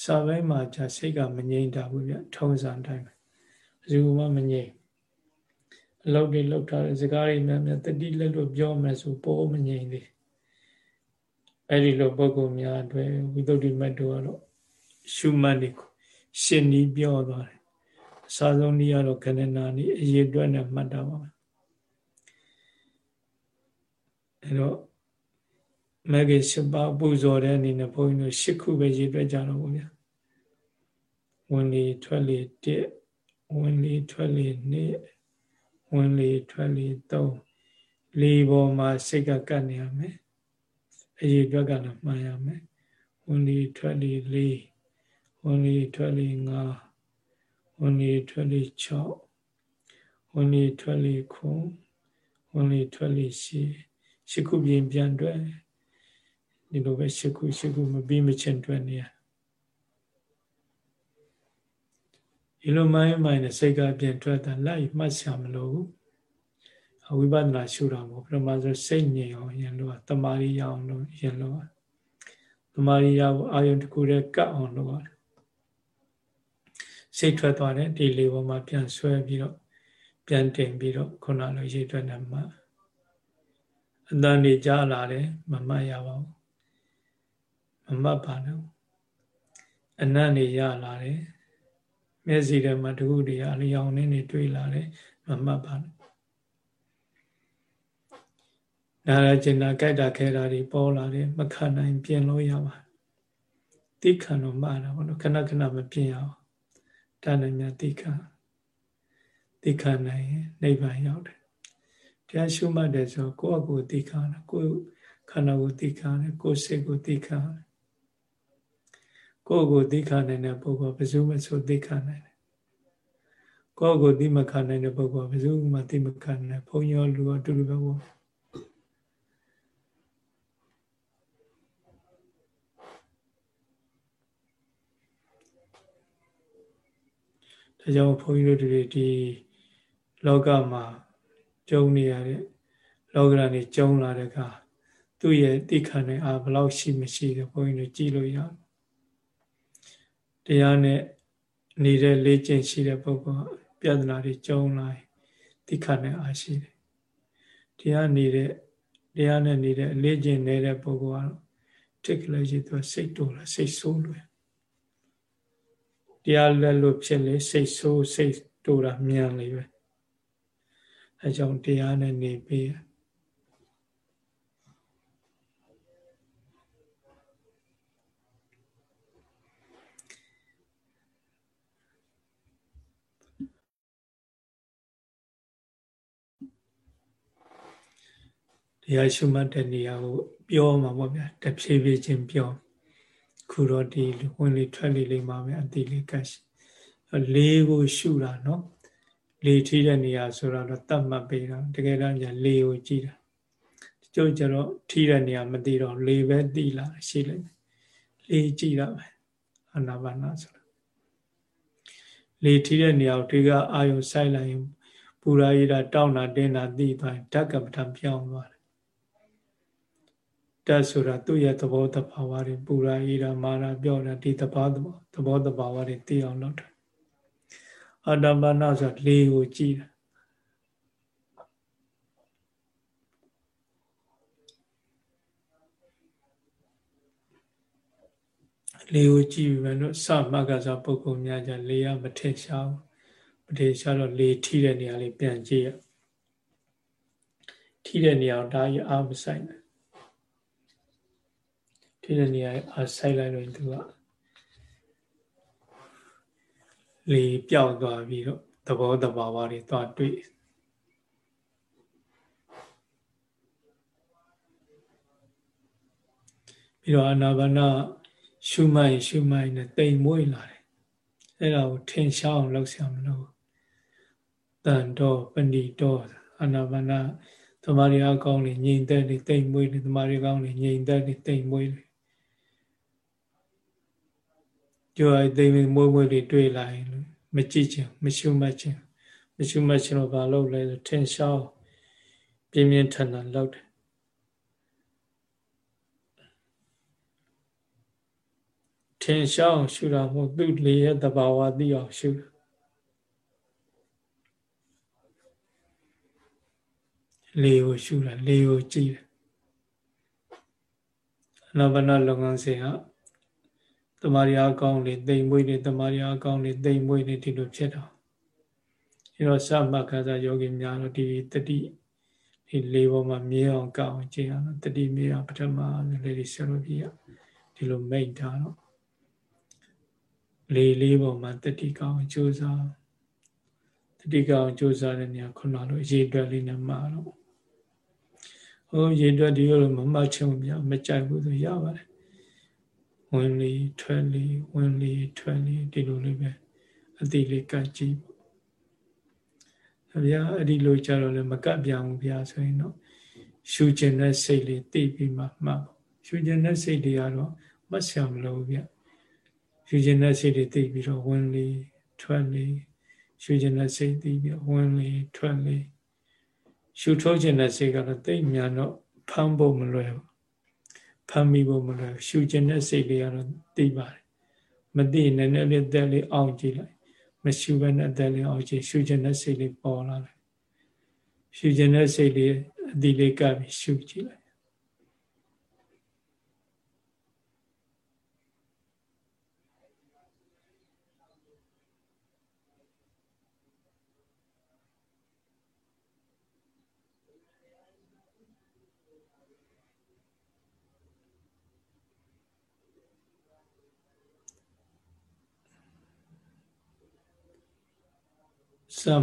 စာပိုင်းမှာじゃစိတ်ကမငြိမ့်တာဘူးဗျထုံးစံတိုင်းပဲဘယ်သူမှမငြိမ့် အလုပ်တွေလုပ်ထားတဲ့စကားတွေများများတတိလက်လို့ပြောမယ်ဆိုပိုးမငြိမ့်သေးအဲ့ဒီလိုပုဂ္ဂိုလ်များအတွက်ဝိသုဒ္ဓိမတ်တို့ကတော့ရှုမှတ်နေရှင်နီးပြောသွားတယ်အစားဆုံးနည်းကတော့ခဏနာနည်းအရေးအတွက်နဲ့မှတ်တာပါအဲ့တော့မဂ္ဂင်၈ပါးပူဇော်တဲ့အနေနဲ့ဘုန်းကြီးတို့၈ခုပဲရေးတွက်ကြတော့ဘူးဗျာဝင်လေထွက်လေတစ်ဝင်လေထွက်လေနှစ် ဝင်လေထွက်လေသုံးလေးပေါ်မှာစိတ်ကကပ်နေရမယ်အရေးအတွက်ကလည်းမှန်ရမယ်ဝင်လေထွက်လေလေးဝင်လေထွက်လေငါဝင်လေထွက်လေ6ဝင်လေထွက်လေခုဝင်လေထွက်လေရှိရှိခုပြင်ပြန်တွဲဒီလိုပဲရှိခုရှိခုမပြီးမချင်းတွဲနေရ ဒီလိုမိုင်းမိုင်းနဲ့စိတ်ကပြင်ထွက်တာလိုက်မှတ်ချမလို့ဝိပဿနာရှုတာမို့ပထမဆုံးစိတ်ငြိမ်အောင်ရင်လို့တမာရီရအောင်လို့ရင်လို့တမာရီရဖို့အာယုန်တစ်ခုတည်းကတ်အောင်လို့ရတယ်စိတ်ထွက်သွားတယ်ဒီလေးပေါ်မှာပြန်ဆွဲပြီးတော့ပြန်တင်ပြီးတော့ခုနလိုရေးထွက်နေမှာအတန်နေကြလာတယ်မမှတ်ရပါဘူးမမှတ်ပါနဲ့အနတ်နေရလာတယ် မျက်စိထဲမှာတခုတည်းအလျောင်နေနေတွေ့လာတယ်မမှတ်ပါနဲ့နာရကျင်နာကြိုက်တာခဲတာတွေပေါ်လာတယ်မခံနိုင်ပြင်လို့ရပါတိခံတော့မှားတာဘောလို့ခဏခဏမပြင်အောင်တဏ္ဍမြတိခံတိခံနိုင်ရင်နိဗ္ဗာန်ရောက်တယ်တရားရှုမှတ်တယ်ဆိုကိုယ့်အကိုတိခံတယ်ကိုယ်ခန္ဓာကိုတိခံတယ်ကိုယ်စိတ်ကိုတိခံတယ် ကိုယ့်ကိုတိခံနိုင်တဲ့ပုဂ္ဂိုလ်ဘယ်သူမှဆိုတိခံနိုင်တယ်ကိုယ့်ကိုတိမခံနိုင်တဲ့ပုဂ္ဂိုလ်ဘယ်သူမှတိမခံနိုင်ဘုံရောလူရောအတူတူပဲပေါ့ဒါကြောင့်ဘုန်းကြီးတို့တွေဒီလောကမှာကြုံနေရတဲ့လောကရန်တွေကြုံလာတဲ့အခါသူ့ရဲ့တိခဏနဲ့အာဘလောက်ရှိမရှိတယ်ဘုန်းကြီးတို့ကြည့်လို့ရတယ် တရားနဲ့နေတဲ့လေ့ကျင့်ရှိတဲ့ပုဂ္ဂိုလ်ပြဿနာတွေကြုံလာတိခဏနဲ့အာရှိတယ်တရားနေတဲ့တရားနဲ့နေတဲ့အလေ့ကျင့်နေတဲ့ပုဂ္ဂိုလ်ကတော့တိကလေးကြီးသူစိတ်တိုးလာစိတ်ဆိုးလွယ်တရားလက်လို့ဖြစ်လေစိတ်ဆိုးစိတ်တူတာမြန်လေပဲအဲကြောင့်တရားနဲ့နေပြီး တရားရှုမှတ်တဲ့နေရာကိုပြောမှာပေါ့ဗျာတဖြည်းဖြည်းချင်းပြောခုတော့ဒီဝင်လေထွက်လေလေးမှာပဲအတိလေးကတ်ရှိလေးကိုရှုတာနော်လေထိတဲ့နေရာဆိုတော့တတ်မှတ်ပေးတာတကယ်တော့ညာလေကိုကြည့်တာကျိုးကျတော့ထိတဲ့နေရာမသိတော့လေပဲသိလာရှိလိုက်လေကြည့်တာပဲအာနာပါနာဆိုတာလေထိတဲ့နေရာကိုဒီကအာယုစိုက်လိုက်ရင်ပူရာရတာတောင်းတာတင်းတာသိသွားဓာတ်ကပ္ပထပြောင်းသွားတယ် ဓာတ်ဆိုတာသူ့ရဲ့သဘောတဘာဝတွေပူရာရတာမာရာပြောတာဒီသဘောသဘောတဘာဝတွေသိအောင်လုပ်တယ်အာတမနာဆိုလေကိုကြည့်တာလေကိုကြည့်ပြီးမယ်လို့စမကစားပုဂ္ဂိုလ်များကြလေရမထင်ရှားမထင်ရှားတော့လေထိတဲ့နေရာလေးပြန်ကြည့်ရထိတဲ့နေရာကိုဒါကြီးအားမဆိုင်နဲ့ ထိတဲ့နေရာအားဆိုင်လိုက်လို့သူကလေပြောက်သွားပြီးတော့သဘောတဘာဝတွေသွားတွေ့ပြီးတော့အနာဘာနာရှုမိုက်ရှုမိုက်နဲ့တိမ်မွေးလာတယ်အဲ့ဒါကိုထင်ရှားအောင်လုပ်ဆရာမလို့တန်တော့ပဏိတော့အနာဘာနာသမာရိအကောင်းနေငြိမ်သက်နေတိမ်မွေးနေသမာရိကောင်းနေငြိမ်သက်နေတိမ်မွေးနေ ကြွားတိမ်မွေးမွေးလေးတွေ့လာရင်မကြည့်ချင်မရှုမှတ်ချင်မရှုမှတ်ချင်တော့ဘာလုပ်လဲဆိုထင်ရှားပြင်းပြင်းထန်ထန်လုပ်တယ်ထင်ရှားအောင်ရှုတာမဟုတ်သူ့လေရဲ့တဘာဝသိအောင်ရှုတာလေကိုရှုတာလေကိုကြည့်တယ်အနာဘာနာလုပ်ငန်းစဉ်ဟာ တမာရီအကောင်းလေးတိမ်မွေးနေတမာရီအကောင်းလေးတိမ်မွေးနေဒီလိုဖြစ်တာအဲတော့သမခါသာယောဂီများတော့ဒီတတိဒီလေးပေါ်မှာမြဲအောင်ကောင်းကျင့်ရတော့တတိမြဲအောင်ပထမလေးလေးဆက်လို့ပြရဒီလိုမိတ်တာတော့လေးလေးပေါ်မှာတတိကောင်းကြိုးစားတတိကောင်းကြိုးစားတဲ့နေရာခုနလိုရေတွက်လေးနဲ့မှာတော့ဟိုရေတွက်ဒီလိုမမှတ်ချင်ဘူးဗျမကြိုက်ဘူးဆိုရပါတယ် ဝင်လေထွက်လေဝင်လေထွက်လေဒီလိုလေးပဲအတိလေးကတ်ကြည့်ပေါ့ဗျာအဲ့ဒီလိုကြတော့လည်းမကတ်ပြောင်းဘူးဗျာဆိုရင်တော့ရှူကျင်တဲ့စိတ်လေးသိပြီးမှမှတ်ပေါ့ရှူကျင်တဲ့စိတ်တွေကတော့မဆရာမလို့ဗျာရှူကျင်တဲ့စိတ်တွေသိပြီးတော့ဝင်လေထွက်လေရှူကျင်တဲ့စိတ်သိပြီးဝင်လေထွက်လေရှူထုတ်ကျင်တဲ့စိတ်ကတော့သိမြန်တော့ဖမ်းဖို့မလွယ်ဘူး ဖမ်းမိဖို့မလွယ်ရှူခြင်းတဲ့စိတ်လေးကတော့သိပါတယ်မသိနည်းနည်းလေးတက်လေးအောင့်ကြည့်လိုက်မရှူဘဲနဲ့တက်လေးအောင့်ကြည့်ရှူခြင်းတဲ့စိတ်လေးပေါ်လာတယ်ရှူခြင်းတဲ့စိတ်လေးအတိလေးကပ်ပြီးရှူကြည့်လိုက်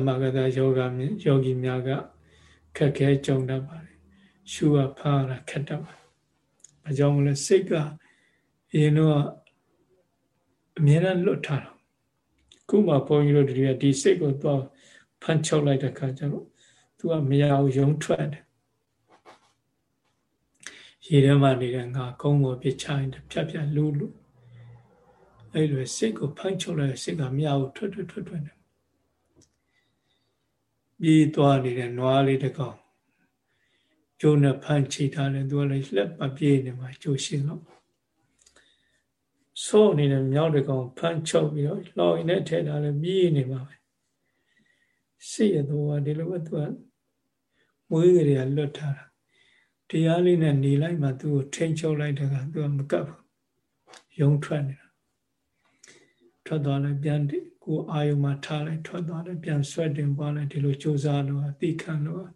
မဂတယောဂယောဂီများကခက်ခဲကြုံတတ်ပါတယ်ရှုရဖားရခက်တတ်ပါတယ်။အကြောင်းလဲစိတ်ကအရင်တော့အမြဲတမ်းလွတ်ထားတာ။ခုမှဘုန်းကြီးတို့တည်းကဒီစိတ်ကိုတော့ဖန်ချုပ်လိုက်တဲ့ခါကျတော့သူကမရအောင်ယုံထွက်တယ်။ရေထဲမှာနေတဲ့ငါကုန်းကိုပြချရင်ဖြတ်ဖြတ်လူးလူးအဲ့လိုစိတ်ကိုဖန်ချုပ်လိုက်စိတ်ကမရအောင်ထွက်ထွက်ထွက်ထွက်နေ ပြေးသွားနေတဲ့နွားလေးတစ်ကောင်ကျိုးနဲ့ဖမ်းချိထားတယ်သူကလည်းလက်မပြေးနေမှာကျိုးရှင်းတော့ဆိုးနေတဲ့မြောက်တစ်ကောင်ဖမ်းချုပ်ပြီးတော့လော်ရင်နဲ့ထဲထားလဲပြေးနေမှာပဲစိတ်ရတော့ဒီလိုပဲသူကမွေးကလေးကလွတ်ထားတာတရားလေးနဲ့နေလိုက်မှသူ့ကိုထိန်ချုပ်လိုက်တဲ့ကသူကမကပ်ဘူးယုံထွက်နေတာထွက်သွားလဲပြန် ကိုအာယုံမှာထားလိုက်ထွက်သွားတယ်ပြန်ဆွဲတင်ပွားလိုက်ဒီလိုကြိုးစားလို့အတိခံလို့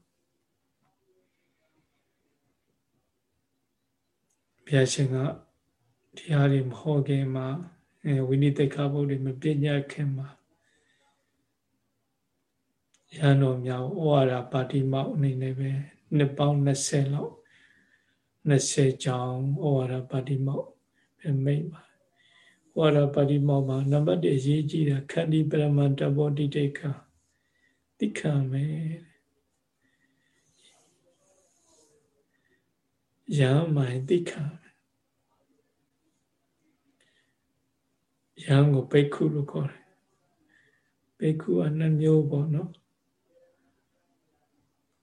ဘုရားရှင်ကတရားတွေမဟောခင်မှာဝိနိတိခဘုတ်တွေမပြညတ်ခင်မှာရဟန်းတော်များဩဝါဒပါတိမောက်အနေနဲ့ပဲနှစ်ပေါင်း20လောက်20ကျောင်းဩဝါဒပါတိမောက်ပဲမိတ်ပါ ဝါရပါတိမောမှာနံပါတ်1အရေးကြီးတာခန္တီပရမတ္တဘောတိတိခာသိခံမယ်ရမ်းမှန်သိခံမယ်ရမ်းကိုဘိက္ခုလို့ခေါ်တယ်ဘိက္ခုကနှစ်မျိုးပေါ့နော်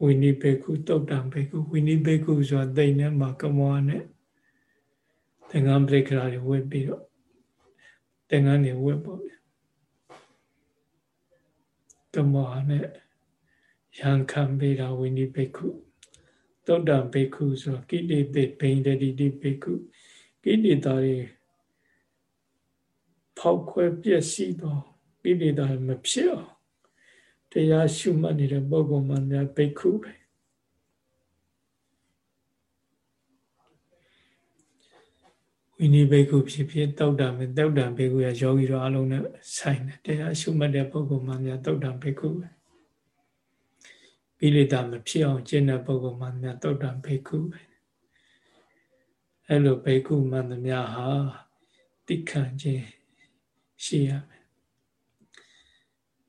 ဝိနိဘေကုတုတ်တံဘေကုဝိနိဘေကုဆိုတာတိတ်နဲ့မှာကမောနဲ့သင်္ကန်းပရိက္ခရာတွေဝတ်ပြီးတော့ သင်္ကန်းတွေဝတ်ပေါ့ဗျကမောနဲ့ရံခံပေးတာဝိနိဘေကုတုတ်တံဘေကုဆိုကိလေသေဘိန္ဒတိတိဘေကုကိလေသာတွေဖောက်ခွဲပြည့်စည်သောကိလေသာမဖြစ်အောင်တရားရှုမှတ်နေတဲ့ပုဂ္ဂိုလ်မှများဘိက္ခုပဲ ဝိနည်းဘိက္ခုဖြစ်ဖြစ်တောက်တံပဲတောက်တံဘိက္ခုရယောဂီတို့အလုံးနဲ့ဆိုင်တယ်တရားရှုမှတ်တဲ့ပုဂ္ဂိုလ်မှများတောက်တံဘိက္ခုပဲပိလိတာမဖြစ်အောင်ကျင့်တဲ့ပုဂ္ဂိုလ်မှများတောက်တံဘိက္ခုပဲအဲ့လိုဘိက္ခုမှန်သမျှဟာတိခံခြင်းရှိရမယ်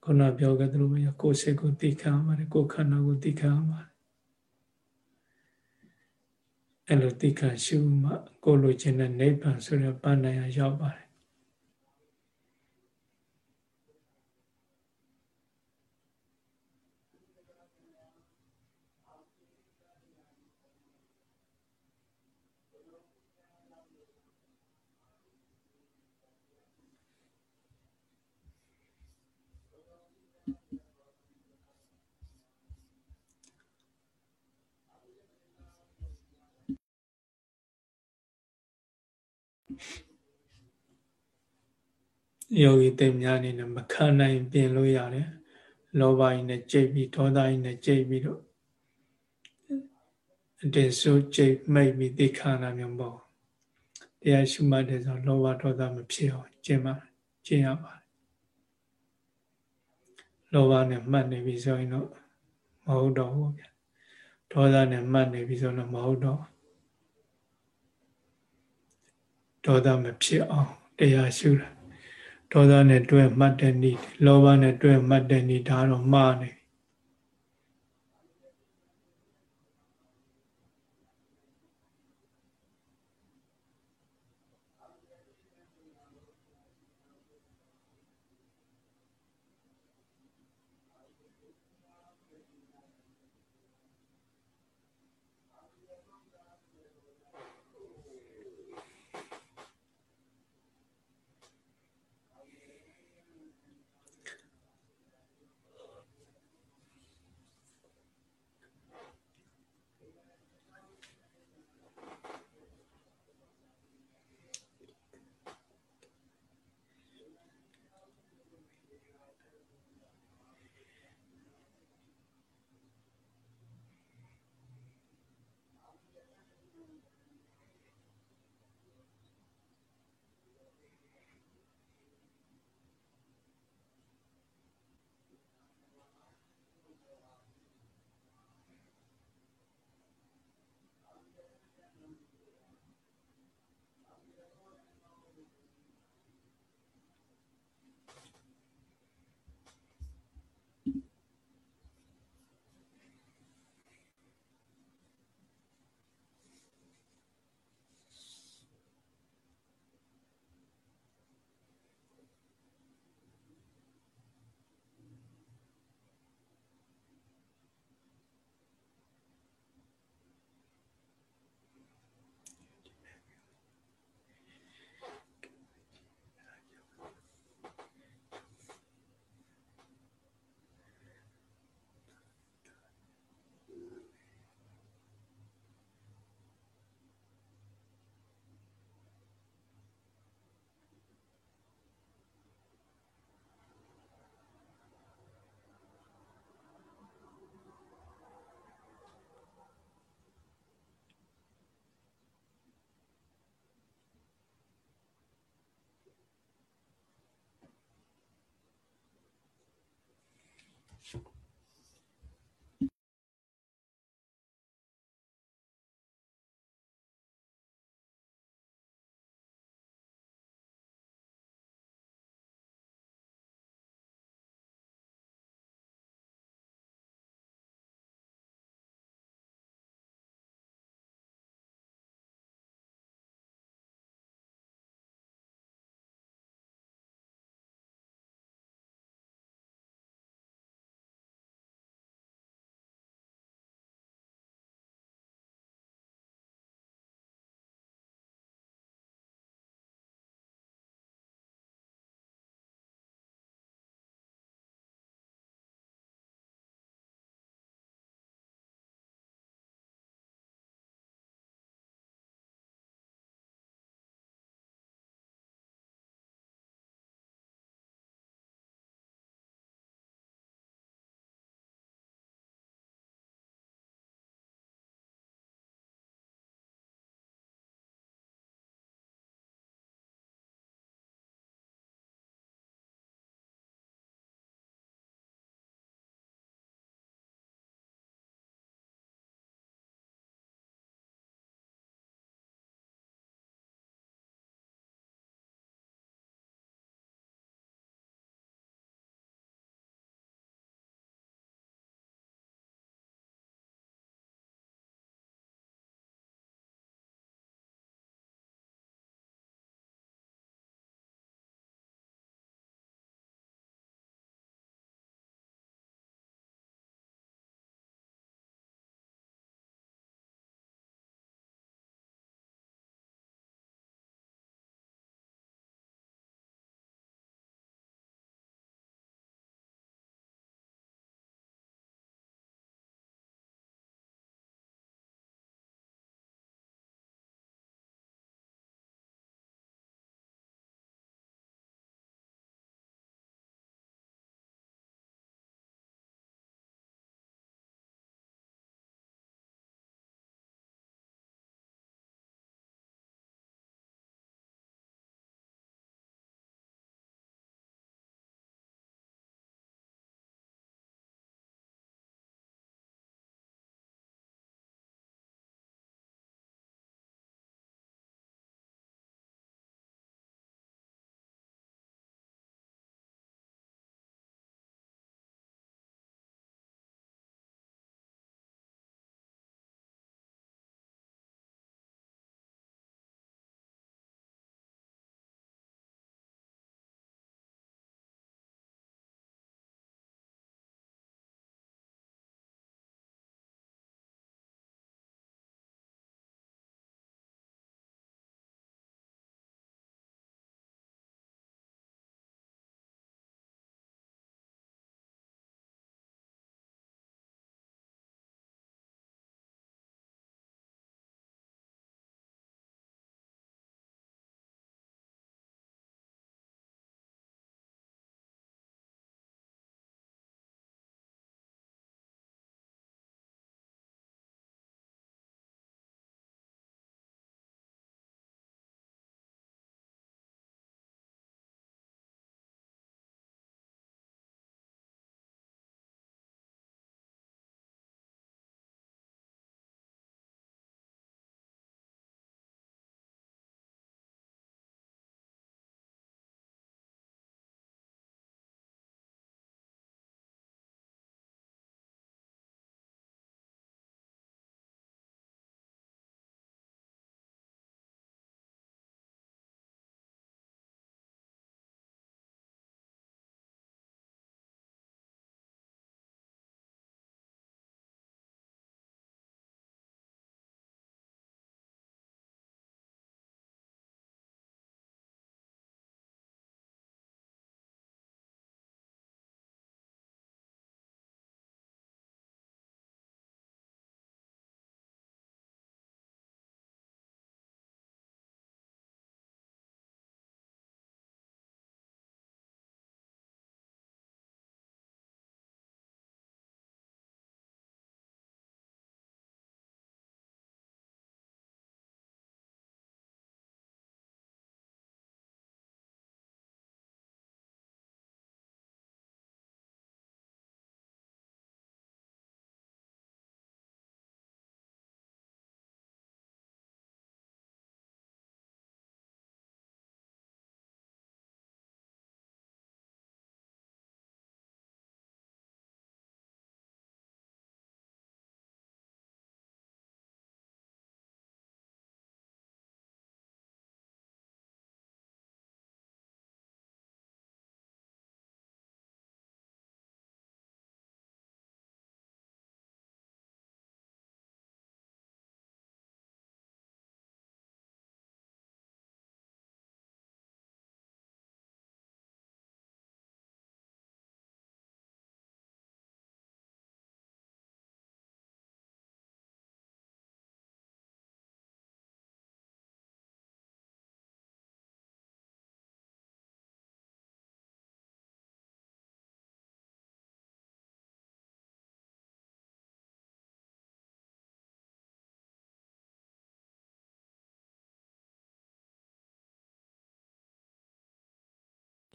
ခုနပြောခဲ့သလိုပဲကိုယ်စိတ်ကိုသိခံပါတယ်ကိုယ်ခန္ဓာကိုသိခံပါတယ် အဲ့လိုသိခံရှုမှကိုယ်လိုချင်တဲ့နိဗ္ဗာန်ဆိုတဲ့ပန်းနိုင်ရရောက်ပါတယ် ယောဂီတိတ်များအနေနဲ့မခံနိုင်ပြင်လို့ရတယ်လောဘကြီးနဲ့ကြိတ်ပြီးဒေါသကြီးနဲ့ကြိတ်ပြီးတော့အတင်ဆိုးကြိတ်မိတ်ပြီးသိခါနာမျိုးပေါ့တရားရှုမှတ်တဲ့ဆိုလောဘဒေါသမဖြစ်အောင်ကျင့်ပါကျင့်ရပါတယ်လောဘနဲ့မှတ်နေပြီဆိုရင်တော့မဟုတ်တော့ဘူးဗျဒေါသနဲ့မှတ်နေပြီဆိုတော့မဟုတ်တော့ဒေါသမဖြစ်အောင်တရားရှုတာ ဒေါသနဲ့တွဲမှတ်တဲ့နေ့လောဘနဲ့တွဲမှတ်တဲ့နေ့ဒါတော့မှားနေ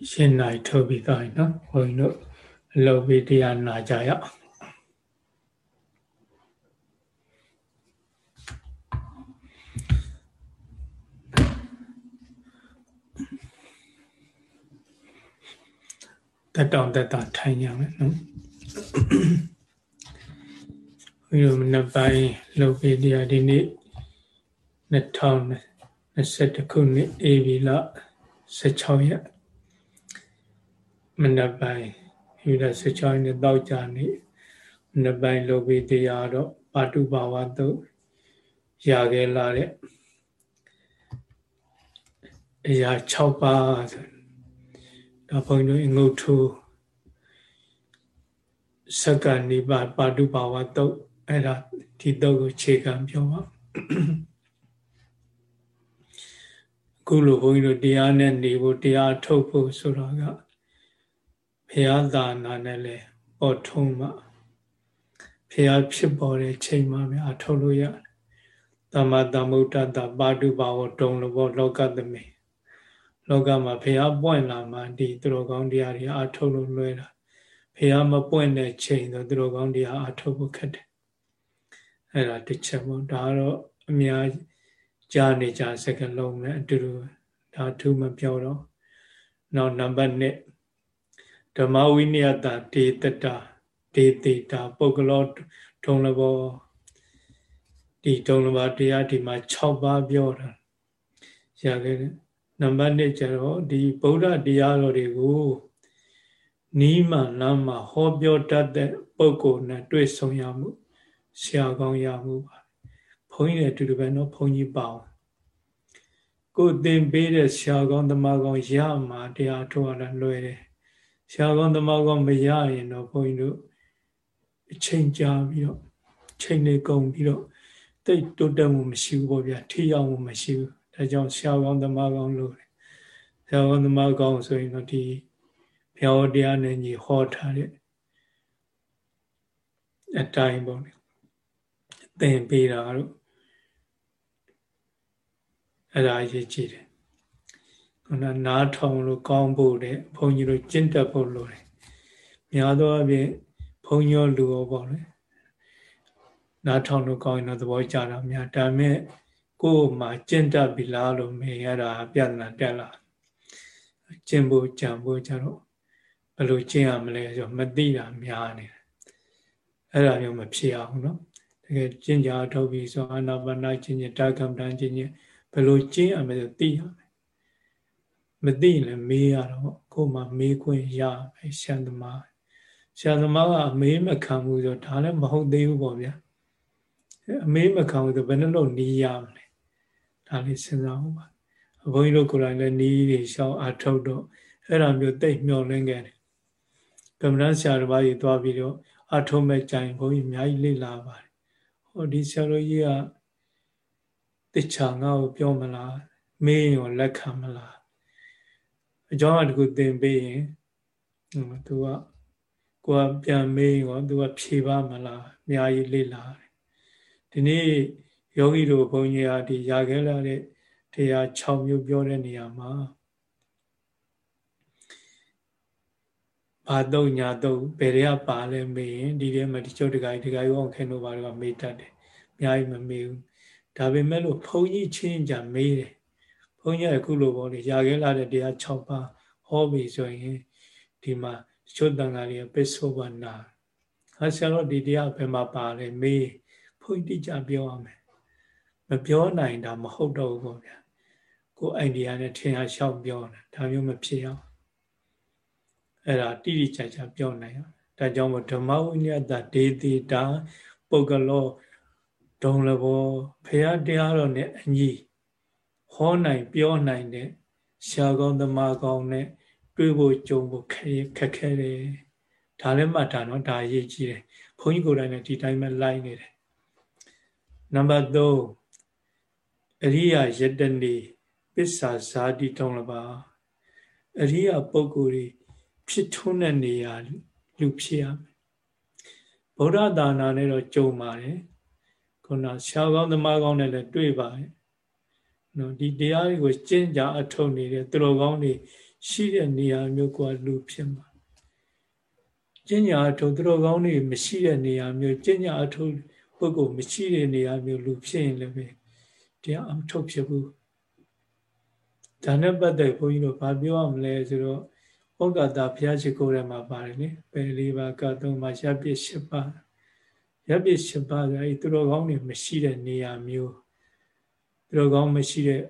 ရှင်းနိုင်ထုတ်ပြီးသားနော်ဘုန်းကြီးတို့အလုပ်ပြီးတရားနာကြရအောင်တက်တောင်တက်တာထိုင်ကြမယ်နော်ဘုရားမနက်ပိုင်းလုပ်ပြီးတရားဒီနေ့2021ခုနှစ်ဧပြီလ16ရက် မနက်ပိုင်းယူရ16ရက်နေ့တောက်ကြနေ့မနက်ပိုင်းလုပ်ပြီးတရားတော့ပါတုပါဝတ်တို့ရခဲ့လာတဲ့အရာ6ပါးဆိုဒါဘုန်းကြီးတို့ငုတ်ထူစက္ကနိပါပါတုပါဝတုတ်အဲ့ဒါဒီတုတ်ကိုခြေခံပြောပါခုလိုဘုန်းကြီးတို့တရားနဲ့နေဖို့တရားထုတ်ဖို့ဆိုတော့က ဘုရားသာနာနဲ့လေပေါ်ထုံးမှဘုရားဖြစ်ပေါ်တဲ့ချိန်မှများအထုတ်လို့ရတယ်သမ္မာသမ္ဗုဒ္ဓတပါတုပါဝတုံလို့ဘောလောကသမေလောကမှာဘုရားပွင့်လာမှဒီသူတော်ကောင်းတရားတွေအထုတ်လို့လွဲတာဘုရားမပွင့်တဲ့ချိန်ဆိုသူတော်ကောင်းတရားအထုတ်ဖို့ခက်တယ်အဲ့ဒါတစ်ချက်ပေါ့ဒါတော့အများကြားနေကြစကလုံးနဲ့အတူတူဒါထူးမပြောတော့နောက်နံပါတ်1 ဓမ္မဝိနည်းတာဒေတတာဒေတိတာပုဂ္ဂလောထုံလဘောဒီထုံလဘောတရားဒီမှာ6ပါးပြောတာရခဲ့တယ်နံပါတ်1ကျတော့ဒီဗုဒ္ဓတရားတော်တွေကိုနီးမှလမ်းမှာဟောပြောတတ်တဲ့ပုဂ္ဂိုလ်နဲ့တွေ့ဆုံရမှုဆရာကောင်းရမှုပါဘုန်းကြီးတွေအတူတူပဲเนาะဘုန်းကြီးပါအောင်ကိုသင်ပေးတဲ့ဆရာကောင်းသမားကောင်းရမှာတရားထုတ်ရတာလွယ်တယ် ဆရာကောင်းသမားကောင်းမရရင်တော့ဘုန်းကြီးတို့အချိန်ကြာပြီးတော့ချိန်နေကုန်ပြီးတော့တိတ်တိုးတက်မှုမရှိဘူးပေါ့ဗျာထိရောက်မှုမရှိဘူးဒါကြောင့်ဆရာကောင်းသမားကောင်းလို့ဆရာကောင်းသမားကောင်းဆိုရင်တော့ဒီဘုရားတရားနဲ့ညီဟောထားတဲ့အတိုင်းပေါ့လေသင်ပေးတာတော့အဲ့ဒါအရေးကြီးတယ် ခုနနားထောင်လို့ကောင်းဖို့တဲ့ဘုန်းကြီးတို့ကျင့်တတ်ဖို့လိုတယ်များသောအားဖြင့်ဘုန်းကြီးလူရောပေါ့လေနားထောင်လို့ကောင်းရင်တော့သဘောကျတာများဒါမဲ့ကိုယ်မှာကျင့်တတ်ပြီလားလို့မေးရတာပြဿနာတက်လာကျင့်ဖို့ကြံဖို့ကြတော့ဘယ်လိုကျင့်ရမလဲဆိုတော့မသိတာများနေတယ်အဲ့ဒါမျိုးမဖြစ်အောင်နော်တကယ်ကျင့်ကြထုတ်ပြီးဆိုအာနာပါနာကျင့်ကျင့်တာကမ္မဋ္ဌာန်းကျင့်ကျင့်ဘယ်လိုကျင့်ရမလဲသိရမယ် မသိရင်လည်းမေးရတော့ကိုယ်မှမေးခွင့်ရပဲရှမ်းသမားရှမ်းသမားကအမေးမခံဘူးဆိုဒါလည်းမဟုတ်သေးဘူးပေါ့ဗျာအမေးမခံဘူးဆိုဘယ်နှလို့နီးရမလဲဒါလေးစဉ်းစားအောင်ပါဘုန်းကြီးတို့ကိုယ်တိုင်လည်းနီးတွေရှောင်းအထုတ်တော့အဲ့ဒါမျိုးတိတ်မျောလင်းခဲ့တယ်ကမ္မဋ္ဌာန်းဆရာတော်ကြီးသွားပြီးတော့အထုံးမဲ့ကြိုင်ဘုန်းကြီးအများကြီးလေ့လာပါတယ်ဟောဒီဆရာတော်ကြီးကတခြားငါ့ကိုပြောမလားမေးရင်လက်ခံမလား အကြောင်းအတကူသင်ပေးရင်သူကကိုကပြန်မေးရောသူကဖြေပါမလားအများကြီးလေ့လာတယ်ဒီနေ့ယောဂီတို့ဘုန်းကြီးကဒီရခဲ့လာတဲ့တရား6မျိုးပြောတဲ့နေရာမှာဘာတော့ညာတော့ဘယ်တွေကပါလဲမေးရင်ဒီထဲမှာဒီချုပ်တကကြီးတကကြီးအောင်ခင်တို့ဘာတွေကမေးတတ်တယ်အများကြီးမမေးဘူးဒါပေမဲ့လို့ဘုန်းကြီးချင်းကြမေးတယ် ဘုန်းကြီးအခုလိုပေါ့လေရာခဲလာတဲ့တရား6ပါးဟောပြီဆိုရင်ဒီမှာချုပ်တန်ဃာတွေပစ္စုပန်နာဟာဆရာတော်ဒီတရားဘယ်မှာပါလဲမေးဘုန်းကြီးတိကျပြောရမယ်မပြောနိုင်တာမဟုတ်တော့ဘူးပေါ့ဗျာကိုယ်အိုင်ဒီယာနဲ့ထင်ရရှောက်ပြောတာဒါမျိုးမဖြစ်အောင်အဲ့ဒါတိတိကျကျပြောနိုင်အောင်ဒါကြောင့်မို့ဓမ္မဝိနည်းတဒေတိတာပုဂ္ဂလောဒုံလဘောဖရာတရားတော်နဲ့အညီ ဟောနိုင်ပြောနိုင်တဲ့ရှားကောင်းသမားကောင်းနဲ့တွေ့ဖို့ကြုံဖို့ခက်ခက်ခဲတယ်ဒါလည်းမှတ်တာနော်ဒါအရေးကြီးတယ်ဘုန်းကြီးကိုယ်တိုင်လည်းဒီတိုင်းပဲလိုက်နေတယ်နံပါတ်3အရိယာယတနေပစ္စာဇာတိတုံးလပါအရိယာပုဂ္ဂိုလ်တွေဖြစ်ထွန်းတဲ့နေရာလူဖြစ်ရမယ်ဗုဒ္ဓသာနာနဲ့တော့ကြုံပါတယ်ခုနရှားကောင်းသမားကောင်းနဲ့လည်းတွေ့ပါတယ် နော်ဒီတရားတွေကိုကျင့်ကြအထုတ်နေတဲ့သူတော်ကောင်းတွေရှိတဲ့နေရာမျိုးကလူဖြစ်မှာကျင့်ညာအထုသူတော်ကောင်းတွေမရှိတဲ့နေရာမျိုးကျင့်ညာအထုပုဂ္ဂိုလ်မရှိတဲ့နေရာမျိုးလူဖြစ်ရင်လည်းပဲတရားအထုတ်ဖြစ်ဘူးဒါနဲ့ပတ်သက်ဘုန်းကြီးတို့ဗာပြောရမလဲဆိုတော့ဩဃတာဘုရားရှိခိုးထဲမှာပါတယ်လေပယ်လေးပါးကသုံးပါးရပ်ပြစ်၈ပါးရပ်ပြစ်၈ပါးဆိုအဲသူတော်ကောင်းတွေမရှိတဲ့နေရာမျိုး သူတော်ကောင်းမရှိတဲ့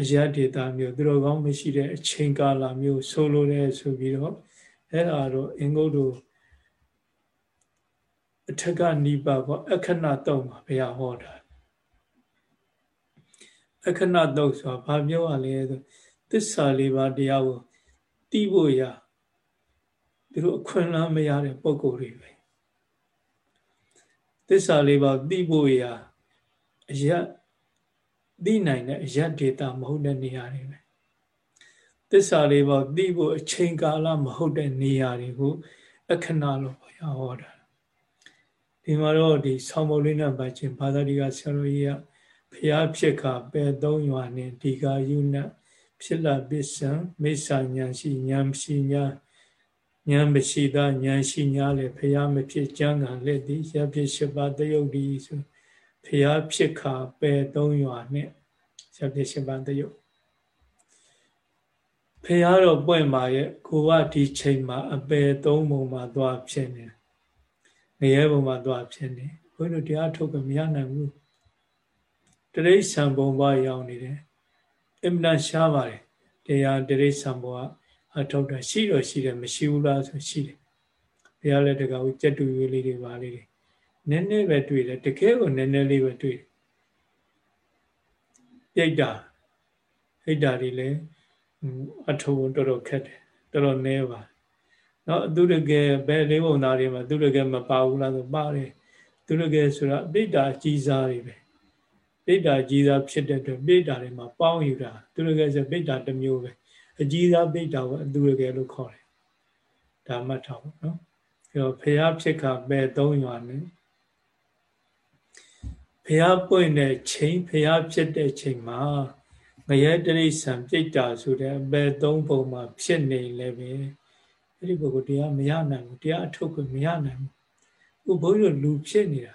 အရာဒေတာမျိုးသူတော်ကောင်းမရှိတဲ့အချိန်ကာလမျိုးဆိုလိုတယ်ဆိုပြီးတော့အဲ့ဒါတော့အင်္ဂုတ္တအထက်ကနိပါပေါ့အခဏတုံးပါဘုရားဟောတာအခဏတုံးဆိုတာဘာပြောရလဲဆိုသစ္စာလေးပါးတရားကိုတီးဖို့ရသူတို့အခွင့်အလမ်းမရတဲ့ပုံကိုယ်တွေပဲသစ္စာလေးပါးတီးဖို့ရအရ သိနိုင်တဲ့အရဒေတာမဟုတ်တဲ့နေရာတွေပဲသစ္စာလေးပါးသိဖို့အချိန်ကာလမဟုတ်တဲ့နေရာတွေကိုအခဏလို့ဘုရားဟောတာဒီမှာတော့ဒီဆောင်းမုတ်လေးနဲ့ပတ်ချင်းဘာသာတိကဆရာတော်ကြီးကဖျားဖြစ်ခပယ်သုံးရွာနဲ့ဒီကာယုဏဖြစ်လာပစ္စံမိစ္ဆာဉာဏ်ရှိဉာဏ်ရှိညာဉာဏ်မရှိတာဉာဏ်ရှိညာလေဖျားမဖြစ်ကြံကလက်သည်ရဖြစ်ရှိပါတယုတ်ဒီဆို ဖျားဖြစ်ခပယ်သုံးရွာနဲ့ရဖြစ်ရှိပါတယုတ်ဖះတော့ပွင့်ပါရဲ့ကိုကဒီချိန်မှာအပယ်သုံးပုံမှာသွားဖြစ်နေငရဲပုံမှာသွားဖြစ်နေဘုန်းကြီးတို့တရားထုတ်ကမရနိုင်ဘူးတရိษံဘုံဘရောက်နေတယ်အင်မတန်ရှားပါတယ်တရားတရိษံဘုံကအထုတ်တာရှိတော့ရှိတယ်မရှိဘူးလားဆိုရှိတယ်ဘုရားလည်းတကယ်ကြက်တူရွေးလေးတွေပါလေးတွေ နည်းနည်းပဲတွေ့တယ်တကယ်ကိုနည်းနည်းလေးပဲတွေ့ပြိတ္တာဟိတ္တာတွေလည်းအထုံတော်တော်ခက်တယ်တော်တော်နည်းပါနော်သူတကယ်ဘယ်လေးပုံသားတွေမှာသူတကယ်မပါဘူးလားဆိုပါတယ်သူတကယ်ဆိုတာပိဋ္ဌာကြီးစားတွေပဲပိဋ္ဌာကြီးစားဖြစ်တဲ့အတွက်ပိဋ္ဌာတွေမှာပေါင်းယူတာသူတကယ်ဆိုပိဋ္ဌာတစ်မျိုးပဲအကြီးစားပိဋ္ဌာကိုသူတကယ်လို့ခေါ်တယ်ဒါမှတ်ထားပါနော်အဲတော့ဖះဖြစ်ခပဲသုံးရွာနဲ့ ဖះပွင့်တဲ့ချိန်ဖះဖြစ်တဲ့ချိန်မှာငရဲတရိษံပြိတ္တာဆိုတဲ့အပေသုံးပုံမှာဖြစ်နေလည်းပဲအဲ့ဒီပုဂ္ဂိုလ်တရားမရနိုင်ဘူးတရားအထုတ်ခွင့်မရနိုင်ဘူးခုဘုန်းကြီးတို့လူဖြစ်နေတာ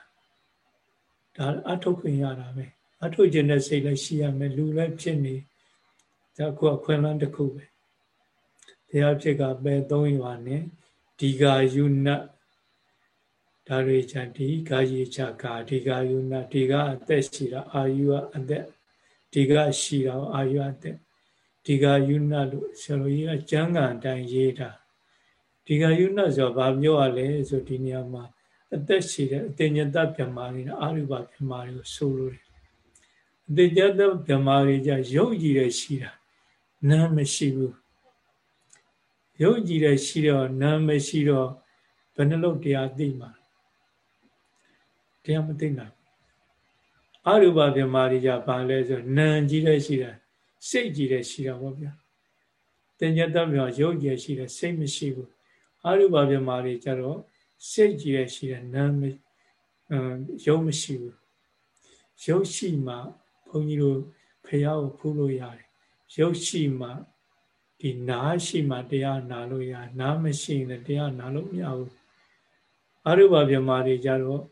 ဒါအထုတ်ခွင့်ရတာပဲအထုတ်ခြင်းတဲ့စိတ်လည်းရှိရမယ်လူလည်းဖြစ်နေဒါခုအခွင့်အလမ်းတစ်ခုပဲတရားဖြစ်ကပဲသုံးရွာနဲ့ဒီဃာယုဏ ဒါတွေချဒီဃာယေချကာဒီဃာယုဏဒီဃာအသက်ရှိတာအာယုအသက်ဒီကရှိတာအာယတ်တဲ့ဒီကယုဏလို့ဆရာတော်ကြီးကကျမ်းဂန်တိုင်းရေးတာဒီကယုဏဆိုတော့ဘာပြောရလဲဆိုဒီနေရာမှာအသက်ရှိတဲ့အတင်ညတဗြဟ္မာတွေအာရုပဗြဟ္မာတွေကိုဆိုလို့တယ်အတင်ညတဗြဟ္မာတွေကြရုပ်ကြည့်တဲ့ရှိတာနားမရှိဘူးရုပ်ကြည့်တဲ့ရှိတော့နားမရှိတော့ဘယ်နှလုံးတရားသိမှာ တရားမသိနိုင်အရူပဗြဟ္မာတွေကြဘာလဲဆိုနာကြီးတဲ့ရှိတာစိတ်ကြီးတဲ့ရှိတာပေါ့ဗျာတင်ညတမြောရုပ်ကြီးရှိတယ်စိတ်မရှိဘူးအရူပဗြဟ္မာတွေကြတော့စိတ်ကြီးတဲ့ရှိတယ်နာမရုပ်မရှိဘူးရုပ်ရှိမှဘုန်းကြီးတို့ဖះကိုဖူးလို့ရတယ်ရုပ်ရှိမှဒီနားရှိမှတရားနာလို့ရနားမရှိရင်တရားနာလို့မရဘူးအရူပဗြဟ္မာတွေကြတော့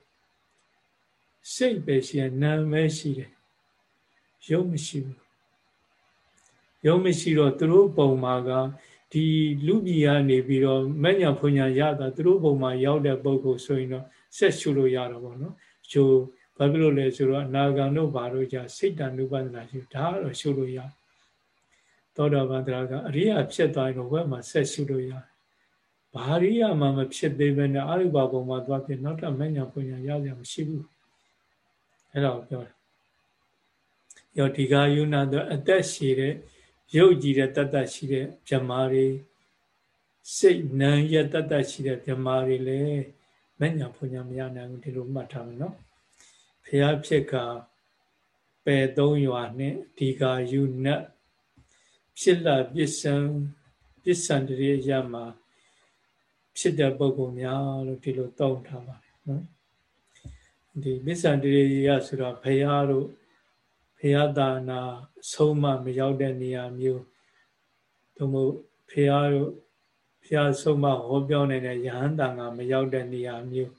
စိတ်ပဲရှိတယ်နာမ်ပဲရှိတယ်ရုပ်မရှိဘူးရုပ်မရှိတော့သူတို့ပုံမှာကဒီလူပြည်ကနေပြီးတော့မညာဖွညာရတာသူတို့ပုံမှာရောက်တဲ့ပုံကိုဆိုရင်တော့ဆက်ရှုလို့ရတော့ဗောနော်ရှုဘာဖြစ်လို့လဲဆိုတော့အနာဂံတို့ဘာတို့じゃစိတ်တ ानु ပဒနာရှုဒါကတော့ရှုလို့ရသောတာပန်တရားကအရိယာဖြစ်သွားရင်တော့ဘယ်မှာဆက်ရှုလို့ရဘာရိယာမှမဖြစ်သေးဘဲနဲ့အရိပါပုံမှာသွားပြီးနောက်ထပ်မညာဖွညာရကြမရှိဘူး အဲ့ဒါကိုပြောတယ်ယောဒီဃာယုနာတော့အသက်ရှိတဲ့ရုပ်ကြည်တဲ့တတ်တတ်ရှိတဲ့ဗြမာတွေစိတ်နံရတတ်တတ်ရှိတဲ့ဗြမာတွေလည်းမညာဖွညာမရနိုင်ဘူးဒီလိုမှတ်ထားမယ်နော်ဖျားဖြစ်ကပယ်သုံးရွာနဲ့ဒီဃာယုနဖြစ်လာပစ္စံပစ္စံတရေရမှာဖြစ်တဲ့ပုံပုံများလို့ဒီလိုတောင်းထားပါတယ်နော် ဒီမစ္ဆန္တရေရဆိုတော့ဘုရားတို့ဘုရားသာနာဆုံးမမရောက်တဲ့နေရာမျိုးဒသို့မဟုတ်ဖရာတို့ဖရာဆုံးမဟောပြောနေတဲ့ယဟန်တန်ကမရောက်တဲ့နေရာမျိုး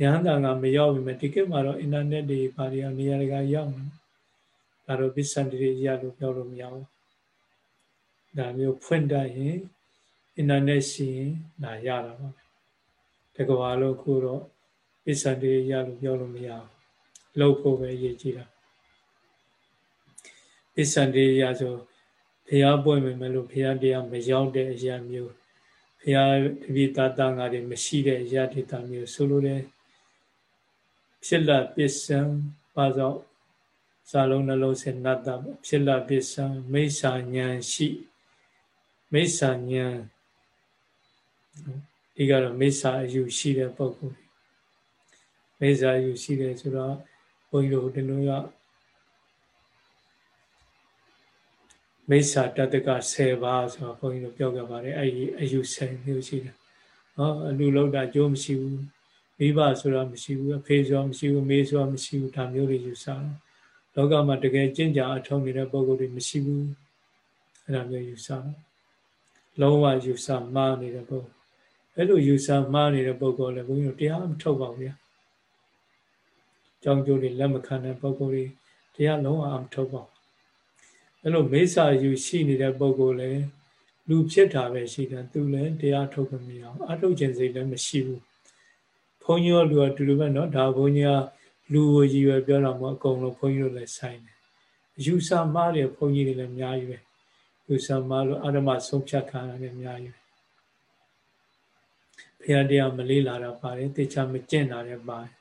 ယဟန်တန်ကမရောက်ပြီမဲ့ဒီကိမှာတော့အင်တာနက်တွေဘာတွေနေရာတကာရောက်နေဒါတော့ပစ္စန္တိရလို့ပြောလို့မရဘူးဒါမျိုးဖွင့်တတ်ရင်အင်တာနက်ရှိရင်ဒါရတာပါတကဘာလို့ခုတော့ ပစ္စန္တိရလို့ပြောလို့မရဘူးလောက်ဖို့ပဲရည်ကြည်တာပစ္စန္တိရဆိုဘုရားပွင့်မယ်မလို့ဘုရားတရားမရောက်တဲ့အရာမျိုးဘုရားတပိတတန်ဃာတွေမရှိတဲ့အရာဒေတာမျိုးဆိုလိုတယ်ဖြစ်လာပစ္စံပါသောစာလုံးနှလုံးစင်နတ္တဖြစ်လာပစ္စံမိစ္ဆာဉာဏ်ရှိမိစ္ဆာဉာဏ်ဒီကတော့မိစ္ဆာအယူရှိတဲ့ပုဂ္ဂိုလ် မိစ္ဆာအယူရှိတယ်ဆိုတော့ဘုန်းကြီးတို့ဒီလိုကမိစ္ဆာတတ္တက10ပါးဆိုတော့ဘုန်းကြီးတို့ပြောကြပါတယ်အဲ့ဒီအယူ10မျိုးရှိတယ်ဟောအလူလောက်တာကြိုးမရှိဘူးမိဘဆိုတာမရှိဘူးအဖေဆိုတာမရှိဘူးမေဆိုတာမရှိဘူးဒါမျိုးတွေယူဆတယ်လောကမှာတကယ်ကျင့်ကြအထောက်နေတဲ့ပုံကိုယ်တွေမရှိဘူးအဲ့ဒါမျိုးယူဆတယ်လုံးဝယူဆမှားနေတဲ့ပုံအဲ့လိုယူဆမှားနေတဲ့ပုံကိုယ်လည်းဘုန်းကြီးတို့တရားမထုတ်ပါဘူးဗျာ ကြောင်းကျိုးတွေလက်မခံတဲ့ပုံကိုယ်တွေတရားလုံးဝမထုတ်ပါဘူးအဲ့လိုမိစ္ဆာယူရှိနေတဲ့ပုံကိုယ်လည်းလူဖြစ်တာပဲရှိတယ်သူလည်းတရားထုတ်ခွင့်မရအောင်အထုတ်ခြင်းစိတ်လည်းမရှိဘူးဘုန်းကြီးရောလူကတူတူပဲเนาะဒါဘုန်းကြီးကလူကိုရည်ရွယ်ပြောတာမဟုတ်အကုန်လုံးဘုန်းကြီးတို့လည်းဆိုင်တယ်အယူဆမှားတယ်ဘုန်းကြီးတွေလည်းအများကြီးပဲယူဆမှားလို့အရမဆုံးဖြတ်ခံရတယ်အများကြီးပဲဘုရားတရားမလေးလာတော့ပါတယ်တေချာမကျင့်တာလည်းပါတယ်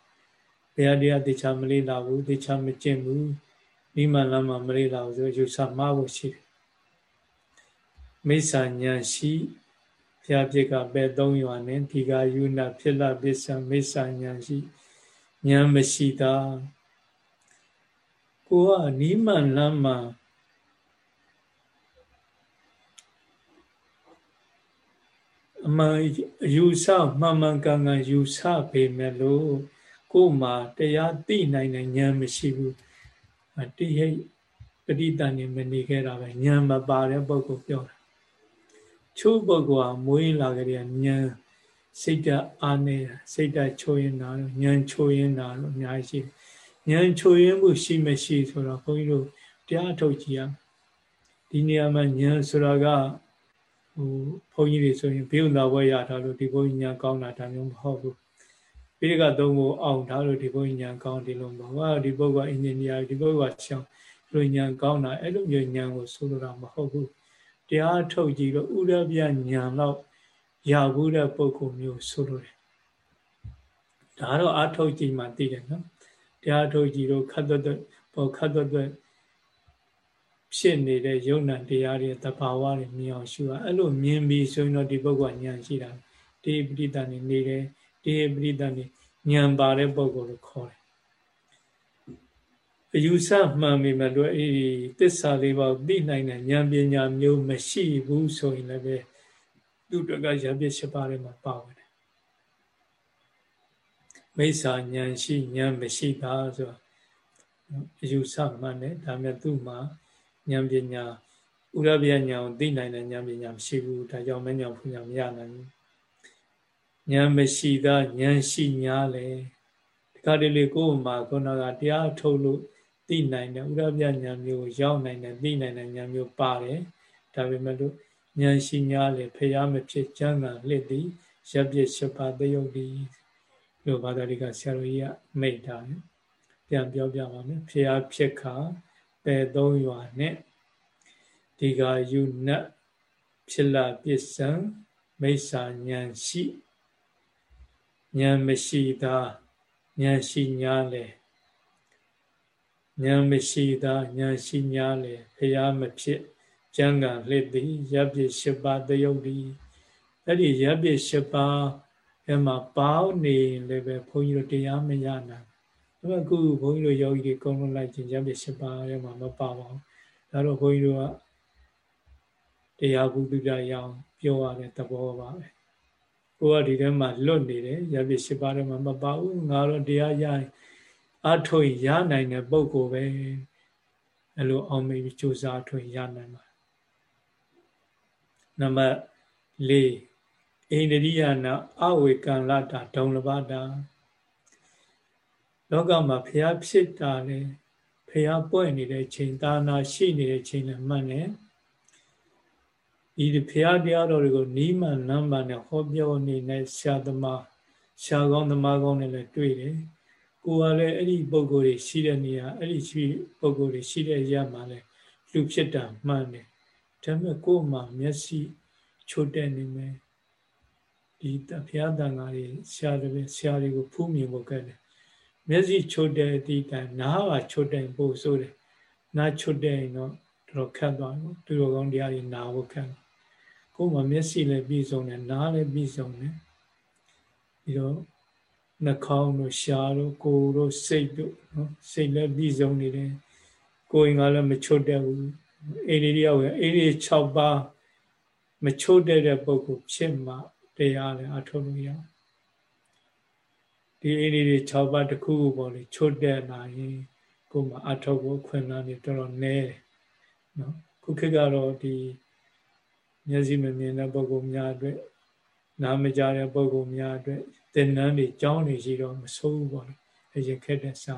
ဘုရားတရားတေချာမလေးလာဘူးတေချာမကျင့်ဘူးမိမှန်လမ်းမှာမလေးလာဘူးဆိုယူဆမှားဖို့ရှိတယ်မိစ္ဆာဉာဏ်ရှိဘုရားပြစ်ကပဲသုံးရွာနဲ့ဒီကယူနာဖြစ်လာပစ္စံမိစ္ဆာဉာဏ်ရှိဉာဏ်မရှိတာကိုကနီးမှန်လမ်းမှာအမှန်ယူဆမှန်မှန်ကန်ကန်ယူဆပေမဲ့လို့ ကိုယ်မှာတရားသိနိုင်တဲ့ဉာဏ်မရှိဘူးတိဟိတ်ပဋိတန်နေမနေခဲ့တာပဲဉာဏ်မပါတဲ့ပုဂ္ဂိုလ်ပြောတာချိုးပုဂ္ဂိုလ်ဟာမွေးလာကြတဲ့ဉာဏ်စိတ်ဓာတ်အားနေတာစိတ်ဓာတ်ချိုးရင်တာဉာဏ်ချိုးရင်တာလို့အများကြီးရှိဉာဏ်ချိုးရင်မှုရှိမရှိဆိုတော့ဘုန်းကြီးတို့တရားထုတ်ကြည့်ရဒီနေရာမှာဉာဏ်ဆိုတာကဟိုဘုန်းကြီးတွေဆိုရင်ဘိဥနာဘွဲရထားလို့ဒီဘုန်းကြီးဉာဏ်ကောင်းတာဒါမျိုးမဟုတ်ဘူး ပိဋကသုံးကိုအောင်ထားလို့ဒီဘုန်းကြီးဉာဏ်ကောင်းဒီလိုမဟုတ်ဘူးဒီဘုန်းကအင်ဂျင်နီယာဒီဘုန်းကရှောင်းလူဉာဏ်ကောင်းတာအဲ့လိုမျိုးဉာဏ်ကိုဆိုလိုတာမဟုတ်ဘူးတရားထုတ်ကြည့်တော့ဥရပြဉာဏ်တော့ရဘူးတဲ့ပုံကုမျိုးဆိုလိုတယ်ဒါတော့အထုတ်ကြည့်မှသိတယ်နော်တရားထုတ်ကြည့်တော့ခတ်သွက်ပေါ်ခတ်သွက်ဖြစ်နေတဲ့ယုံနာတရားတွေတဘာဝတွေမြင်အောင်ရှုရအဲ့လိုမြင်ပြီးဆိုရင်တော့ဒီပုဂ္ဂိုလ်ဉာဏ်ရှိတာဒီပရိသတ်နေနေတယ် ဒီပရိသတ်နေဉာဏ်ပါတဲ့ပုဂ္ဂိုလ်လို့ခေါ်တယ်အယူဆမှန်ပြီမဲ့တော့အဲ့ဒီသစ္စာလေးပါးသိနိုင်တဲ့ဉာဏ်ပညာမျိုးမရှိဘူးဆိုရင်လည်းပဲသူ့အတွက်ကရပြစ်၈ပါးထဲမှာပါဝင်တယ်မိစ္ဆာဉာဏ်ရှိဉာဏ်မရှိတာဆိုတာအယူဆမှန်တယ်ဒါမဲ့သူ့မှာဉာဏ်ပညာဥရဗျာဉာဏ်ကိုသိနိုင်တဲ့ဉာဏ်ပညာမရှိဘူးဒါကြောင့်မဉာဏ်ဖူးဉာဏ်မရနိုင်ဘူး ဉာဏ်မရှိတာဉာဏ်ရှိညာလေဒီကတည်းကကိုယ်မှာခုနကတရားထုတ်လို့သိနိုင်တဲ့ဥရဗျာဉာဏ်မျိုးကိုရောက်နိုင်တဲ့သိနိုင်တဲ့ဉာဏ်မျိုးပါတယ်ဒါပေမဲ့လို့ဉာဏ်ရှိညာလေဖျားမဖြစ်ကျမ်းဂန်လှစ်သည်ရပ်ပြစ်ရှပါတယုတ်သည်လို့ဘာသာရိကဆရာတော်ကြီးကမိတ်တာပြန်ပြောပြပါမယ်ဖျားဖြစ်ခါပယ်သုံးရွာနဲ့ဒီကယူနတ်ဖြစ်လာပစ္စံမိစ္ဆာဉာဏ်ရှိ ဉာဏ်မရှိသာဉာဏ်ရှိညာလေဉာဏ်မရှိသာဉာဏ်ရှိညာလေဖျားမဖြစ်ကျမ်းဂန်လှစ်သည်ရပ်ပြစ်၈ပါးတယုတ်သည်အဲ့ဒီရပ်ပြစ်၈ပါးအဲမှာပေါင်းနေလည်းပဲဘုန်းကြီးတို့တရားမရနိုင်ဒါပေမဲ့အခုဘုန်းကြီးတို့ယောဂီတွေကုန်းလုံးလိုက်ခြင်းရပ်ပြစ်၈ပါးအဲမှာမပါပါဘူးဒါတော့ဘုန်းကြီးတို့ကတရားကုသပြရအောင်ပြောရတဲ့သဘောပါပဲ ကိုကဒီထဲမှာလွတ်နေတယ်ရပ်ပြစ်၈ပါးထဲမှာမပါဘူးငါတော့တရားရရင်အထွင်ရနိုင်တဲ့ပုံကိုပဲအဲ့လိုအောင်မေးပြီးစူးစမ်းထွင်ရနိုင်ပါနံပါတ်၄အိန္ဒိယနာအဝေကံလတာဒုံလဘတာလောကမှာဖျားဖြစ်တာလေဖျားပွင့်နေတဲ့ချိန်သာနာရှိနေတဲ့ချိန်လည်းမှန်တယ် ဒီဖျားတရားတော်တွေကိုနီးမှန်လမ်းမှန်နဲ့ဟောပြောနေတဲ့ဆရာသမားဆရာကောင်းသမားကောင်းနဲ့လည်းတွေ့တယ်ကိုယ်ကလည်းအဲ့ဒီပုံကိုယ်တွေရှိတဲ့နေရာအဲ့ဒီရှိပုံကိုယ်တွေရှိတဲ့ရမှာလည်းလူဖြစ်တာမှန်တယ်ဒါပေမဲ့ကိုယ်မှာမျက်စိချို့တဲ့နေမယ်ဒီတဖျားတန်ဃာတွေဆရာတွေဆရာတွေကိုဖူးမြင်ဖို့ကဲတယ်မျက်စိချို့တဲ့အတိတန်နားကချို့တဲ့ပို့ဆိုးတယ်နားချို့တဲ့ရင်တော့တော်ခတ်သွားတယ်သူတော်ကောင်းတရားတွေနာဖို့ခတ် ကိုယ်မှာမျက်စိလည်းပြည့်စုံတယ်နားလည်းပြည့်စုံတယ်ပြီးတော့နှာခေါင်းတို့ရှားတို့ကိုယ်တို့စိတ်တို့နော်စိတ်လည်းပြည့်စုံနေတယ်ကိုယ်ရင်ကလည်းမချွတ်တဲ့ဘူးအိန္ဒိယဝင်အိန္ဒိယ6ပါးမချွတ်တဲ့ပုဂ္ဂိုလ်ဖြစ်မှတရားလည်းအထုတ်လို့ရဒီအိန္ဒိယ6ပါးတစ်ခုခုပေါ့လေချွတ်တဲ့လာရင်ကိုယ်မှာအထုတ်ဖို့ခွင့်လာနေတော်တော်နည်းတယ်နော်ခုခေတ်ကတော့ဒီ မျက်စိမမြင်တဲ့ပုဂ္ဂိုလ်များအတွက်နားမကြားတဲ့ပုဂ္ဂိုလ်များအတွက်သင်္นานတွေကြောင်းနေရှိတော့မဆိုးဘူးပေါ့လေအရင်ခက်တဲ့စာ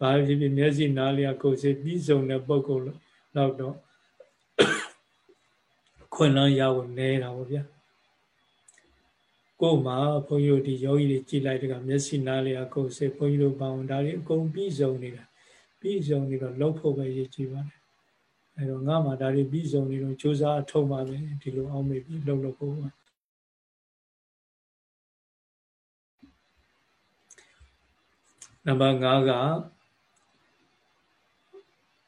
ဘာဖြစ်ဖြစ်မျက်စိနားလျာကိုယ်စိပြီးဆုံးတဲ့ပုဂ္ဂိုလ်တော့တော့ခွင့်လန်းရဖို့နေတာပေါ့ဗျာကိုယ်မှာဘုန်းကြီးတို့ဒီယောဂီတွေကြည်လိုက်တကမျက်စိနားလျာကိုယ်စိဘုန်းကြီးတို့ဘာဝန်ဒါတွေအကုန်ပြီးဆုံးနေတာပြီးဆုံးနေတော့လောက်ဖို့ပဲရည်ကြည်ပါတယ် အဲတော့ငါမှဒါတွေပြီးဆုံးနေတော့စူးစမ်းအထောက်ပါပဲဒီလိုအောင်မေပြီးလှုပ်လို့ဖို့ပါနံပါတ်5က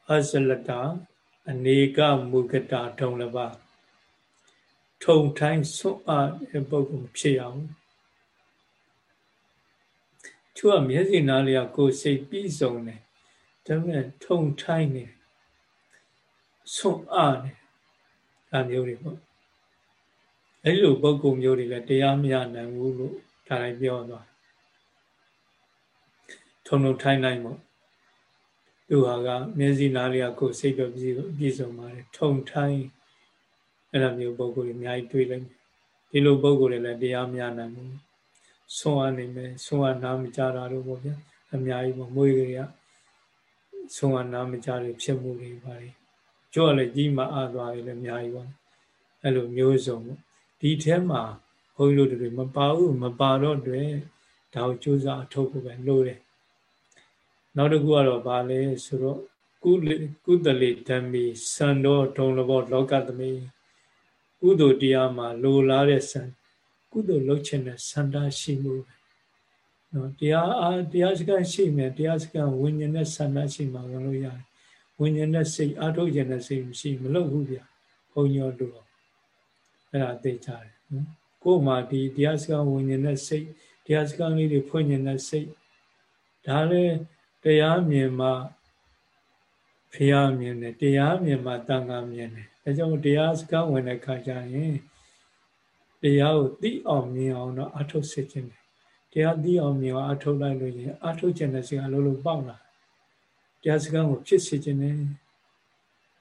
အစလတာအနေကမုဂတာထုံလပါထုံထိုင်းဆွတ်အတဲ့ပုဂ္ဂိုလ်ဖြစ်အောင်သူကမျက်စိနားလျာကိုယ်စိတ်ပြီးဆုံးတယ်ဒါပေမဲ့ထုံထိုင်းနေ ဆွတ်အတယ်ဒါမျိုးတွေပေါ့အဲ့လိုပုဂ္ဂိုလ်မျိုးတွေလည်းတရားမရနိုင်ဘူးလို့ဒါလည်းပြောသွားထုံထုံထိုင်းနိုင်ပေါ့သူဟာကမျက်စိနားလျာကိုယ်စိတ်တော့ပြည့်စုံပါတယ်ထုံထိုင်းအဲ့လိုမျိုးပုံကိုယ်တွေအများကြီးတွေ့လိုက်ဒီလိုပုံကိုယ်တွေလည်းတရားမရနိုင်ဘူးဆွမ်းအနေနဲ့ဆွမ်းနာမကြတာတို့ပေါ့ဗျာအများကြီးပေါ့မွေးကလေးကဆွမ်းနာမကြတဲ့ဖြစ်မှုတွေပါတယ် ကျို့ကလည်းကြီးမအားသွားတယ်လည်းအများကြီးပေါ့အဲ့လိုမျိုးစုံပေါ့ဒီထဲမှာဘုန်းကြီးတို့တွေမပါဘူးမပါတော့တွေ့ဒါကိုစူးစမ်းအထောက်ဖို့ပဲလို့တယ်နောက်တစ်ခုကတော့ဗာလဲဆိုတော့ကုကုသလေဓမ္မိစံတော်ဒုံလဘောလောကသမိကုသိုလ်တရားမှာလိုလားတဲ့စံကုသိုလ်လုပ်ခြင်းနဲ့စန္ဒရှိမှုပဲနော်တရားအားတရားစကားရှိမယ်တရားစကားဝิญဉ္နဲ့စန္ဒရှိမှဝင်လို့ရတယ် ဝิญဉ္နဲ့စိတ်အားထုတ်ခြင်းနဲ့စိတ်မရှိမလုပ်ဘူးဗျဘုံညောလို့အဲ့ဒါသိကြတယ်နော်ကိုယ်မှာဒီတရားစကားဝิญဉ္နဲ့စိတ်တရားစကားလေးတွေဖွင့်ဉ္နဲ့စိတ်ဒါလည်းတရားမြင်မှဖျားမြင်တယ်တရားမြင်မှတန်ခါမြင်တယ်အဲကြောင့်တရားစကားဝင်တဲ့ခါကျရင်တရားကိုသိအောင်မြင်အောင်တော့အထုတ်စေခြင်းတယ်တရားသိအောင်မြင်အောင်အထုတ်လိုက်လို့ရင်အထုတ်ခြင်းတဲ့စကားလုံးလုံးပေါက်လာ တရားစကားကိုဖြစ်စေခြင်းတယ်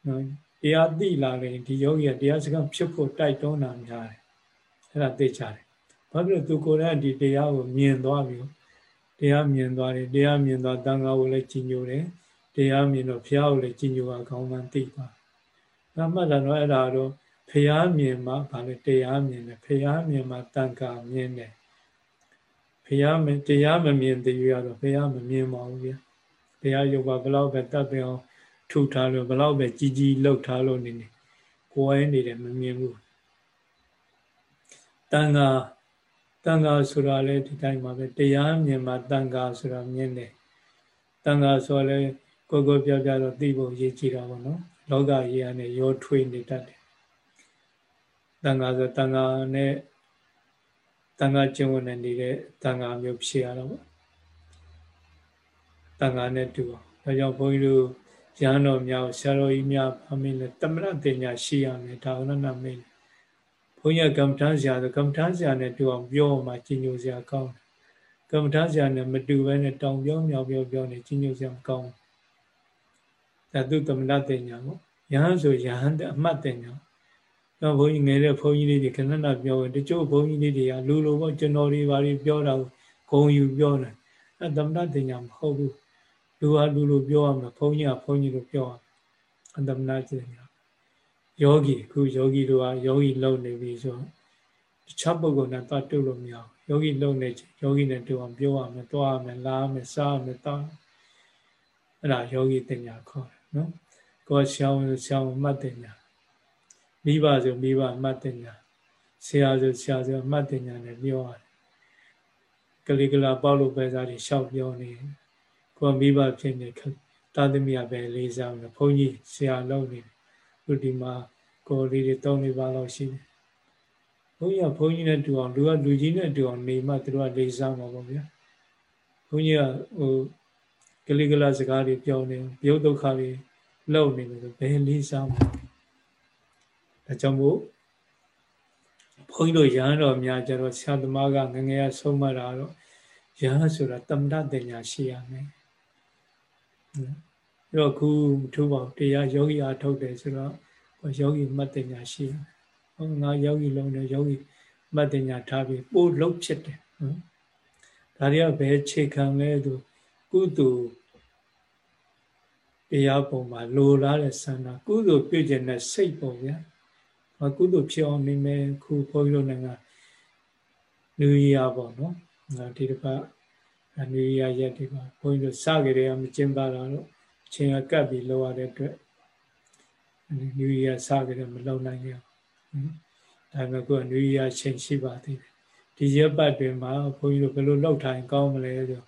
နော်တရားသိလာရင်ဒီယောဂီကတရားစကားဖြစ်ဖို့တိုက်တွန်းတာများတယ်အဲ့ဒါသိကြတယ်ဘာဖြစ်လို့သူကိုယ်တိုင်ဒီတရားကိုမြင်သွားပြီတရားမြင်သွားတယ်တရားမြင်သွားတန်ခါကိုလည်းကြီးညိုတယ်တရားမြင်တော့ဘုရားကိုလည်းကြီးညိုတာကောင်းမှန်သိသွားဒါမှတ်တာတော့အဲ့ဒါတော့ဘုရားမြင်မှဗာလေတရားမြင်တယ်ဘုရားမြင်မှတန်ခါမြင်တယ်ဘုရားမတရားမမြင်သေးရတော့ဘုရားမမြင်ပါဘူးဗျာ ဘုရားယုတ်ပါဘလောက်ပဲတတ်ပြောင်းထုထားလို့ဘလောက်ပဲကြီးကြီးလှုပ်ထားလို့နေနေကိုယ်ဝဲနေတယ်မမြင်ဘူးတန်ခါတန်ခါဆိုတာလေဒီတိုင်းမှာပဲတရားမြင်မှတန်ခါဆိုတာမြင်တယ်တန်ခါဆိုလဲကိုကိုပြောပြတော့သိဖို့ရည်ကြည်တာပေါ့နော်လောကကြီးကနေရောထွေးနေတတ်တယ်တန်ခါဆိုတန်ခါနဲ့တန်ခါကျင့်ဝင်နေတဲ့တန်ခါမျိုးဖြစ်ရတော့ပေါ့ တန်ခါနဲ့တူအောင်ဒါကြောင့်ဘုန်းကြီးတို့ရဟန်းတော်များဆရာတော်ကြီးများအမင်းလည်းတမရတင်ညာရှိရမယ်ဒါကလည်းမင်းဘုန်းကြီးကမ္မထမ်းဆရာဆိုကမ္မထမ်းဆရာနဲ့တူအောင်ပြောမှကြီးညိုစရာကောင်းတယ်ကမ္မထမ်းဆရာနဲ့မတူဘဲနဲ့တောင်ပြောမြောက်ပြောပြောနေကြီးညိုစရာမကောင်းဒါသူသမဏတင်ညာပေါ့ယဟန်ဆိုယဟန်အမှတ်တင်ညာယတော့ဘုန်းကြီးငယ်တဲ့ဘုန်းကြီးလေးတွေခဏခဏပြောတယ်တချို့ဘုန်းကြီးလေးတွေကလူလိုပေါ့ကျွန်တော်တွေဘာတွေပြောတာဂုံယူပြောတယ်အဲသမဏတင်ညာမဟုတ်ဘူး လူဟာလူလိုပြောရမှာဘုန်းကြီးကဘုန်းကြီးလိုပြောရအသမဏတင်ညာယောဂီခုယောဂီတို့ဟာယောဂီလုံနေပြီဆိုတခြားပုဂ္ဂိုလ်နဲ့တော့တုတ်လို့မရဘူးယောဂီလုံနေယောဂီနဲ့တူအောင်ပြောရမယ်တွားရမယ်လားရမယ်စားရမယ်တောင်းအဲ့ဒါယောဂီတင်ညာခေါ်တယ်နော်ကိုယ်ရှောင်းရှောင်းမှတ်တင်ညာမိဘဆိုမိဘမှတ်တင်ညာဆရာဆိုဆရာဆိုမှတ်တင်ညာနဲ့ပြောရတယ်ကလေးကလာပေါလို့ပဲစားတွေရှောက်ပြောနေကိုယ် မိဘဖြစ်နေတာသမီးကပဲလေးစားမယ်ဘုန်းကြီးဆရာလုပ်နေလူဒီမှာကိုယ်လေးတွေတောင်းနေပါလို့ရှိတယ်ဘုန်းကြီးကဘုန်းကြီးနဲ့တူအောင်လူကလူကြီးနဲ့တူအောင်နေမှသူတို့ကလေးစားမှာပေါ့ဗျာဘုန်းကြီးကဟိုကလေးကလာစကားတွေပြောနေရုပ်ဒုက္ခတွေလုံနေလို့ဘယ်လေးစားမှာဒါကြောင့်မို့ဘုန်းကြီးတို့ရဟန်းတော်များကြတော့ဆရာသမားကငငယ်ရဆုံးမတာတော့ရဟန်းဆိုတာတမ္မတတင်ညာရှိရမယ် အဲ့တော့ခုထူပါတရားယောဂီအားထုတ်တယ်ဆိုတော့ယောဂီမတ်တင်ညာရှိတယ်ဟောငါယောဂီလုံးတယ်ယောဂီမတ်တင်ညာထားပြီးပို့လုတ်ဖြစ်တယ်နော်ဒါတွေကဘယ်ခြေခံလဲသူကုသိုလ်တရားပုံမှာလိုလားတဲ့ဆန္ဒကုသိုလ်ပြုကျင်တဲ့စိတ်ပုံဗျာမကုသိုလ်ဖြစ်အောင်နေမယ်ခုဘုန်းကြီးတို့နိုင်ငံနူရီယာပေါ့နော်ဒီတစ်ပတ် နူရီယာရက်ဒီပါဘုန်းကြီးတို့စကြတဲ့မကျင်းပါတာတော့အချိန်ကကပ်ပြီးလောက်ရတဲ့အတွက်နူရီယာစကြတဲ့မလောက်နိုင်ရဒါပေမဲ့ကိုကနူရီယာချိန်ရှိပါသေးတယ်ဒီရက်ပတ်တွင်မှာဘုန်းကြီးတို့ဘယ်လိုလောက်ထိုင်ကောင်းမလဲဆို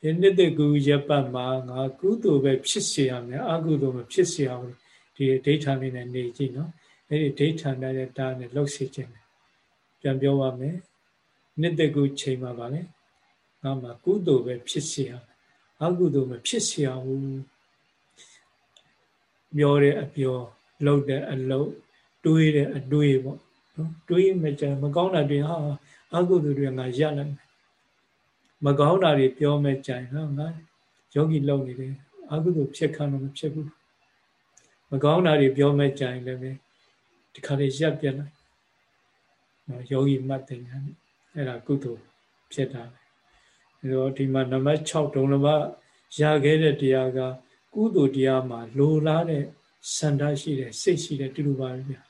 ဒီနှစ်သက်ကူရက်ပတ်မှာငါကုသိုလ်ပဲဖြစ်စေရမယ်အကုသိုလ်မဖြစ်စေရဘူးဒီဒိဋ္ဌာန်လေးနဲ့နေကြည့်နော်အဲ့ဒီဒိဋ္ဌာန်တဲ့တာနဲ့လှုပ်စေခြင်းပြန်ပြောပါမယ်နှစ်သက်ကူချိန်မှာပါလေ ငါမှာကုသိုလ်ပဲဖြစ်စေရမယ်အကုသိုလ်မဖြစ်စေရဘူးပြောတဲ့အပြောလှုပ်တဲ့အလှုပ်တွေးတဲ့အတွေးပေါ့နော်တွေးမှကြမကောင်းတာတွေဟာအကုသိုလ်တွေငါရလိုက်မယ်မကောင်းတာတွေပြောမဲ့ကြရင်နော်ငါယောဂီလုံနေတယ်အကုသိုလ်ဖြစ်ခံလို့မဖြစ်ဘူးမကောင်းတာတွေပြောမဲ့ကြရင်လည်းဒီခါလေးရပ်ပြလိုက်နော်ယောဂီမှတ်တယ်ညာအဲ့ဒါကုသိုလ်ဖြစ်တာပဲအဲ တော့ဒီမှာနံပါတ်6ဒုံလဘရခဲ့တဲ့တရားကကုသိုလ်တရားမှာလိုလားတဲ့စန္ဒရှိတဲ့စိတ်ရှိတဲ့တူတူပါပဲဗျာ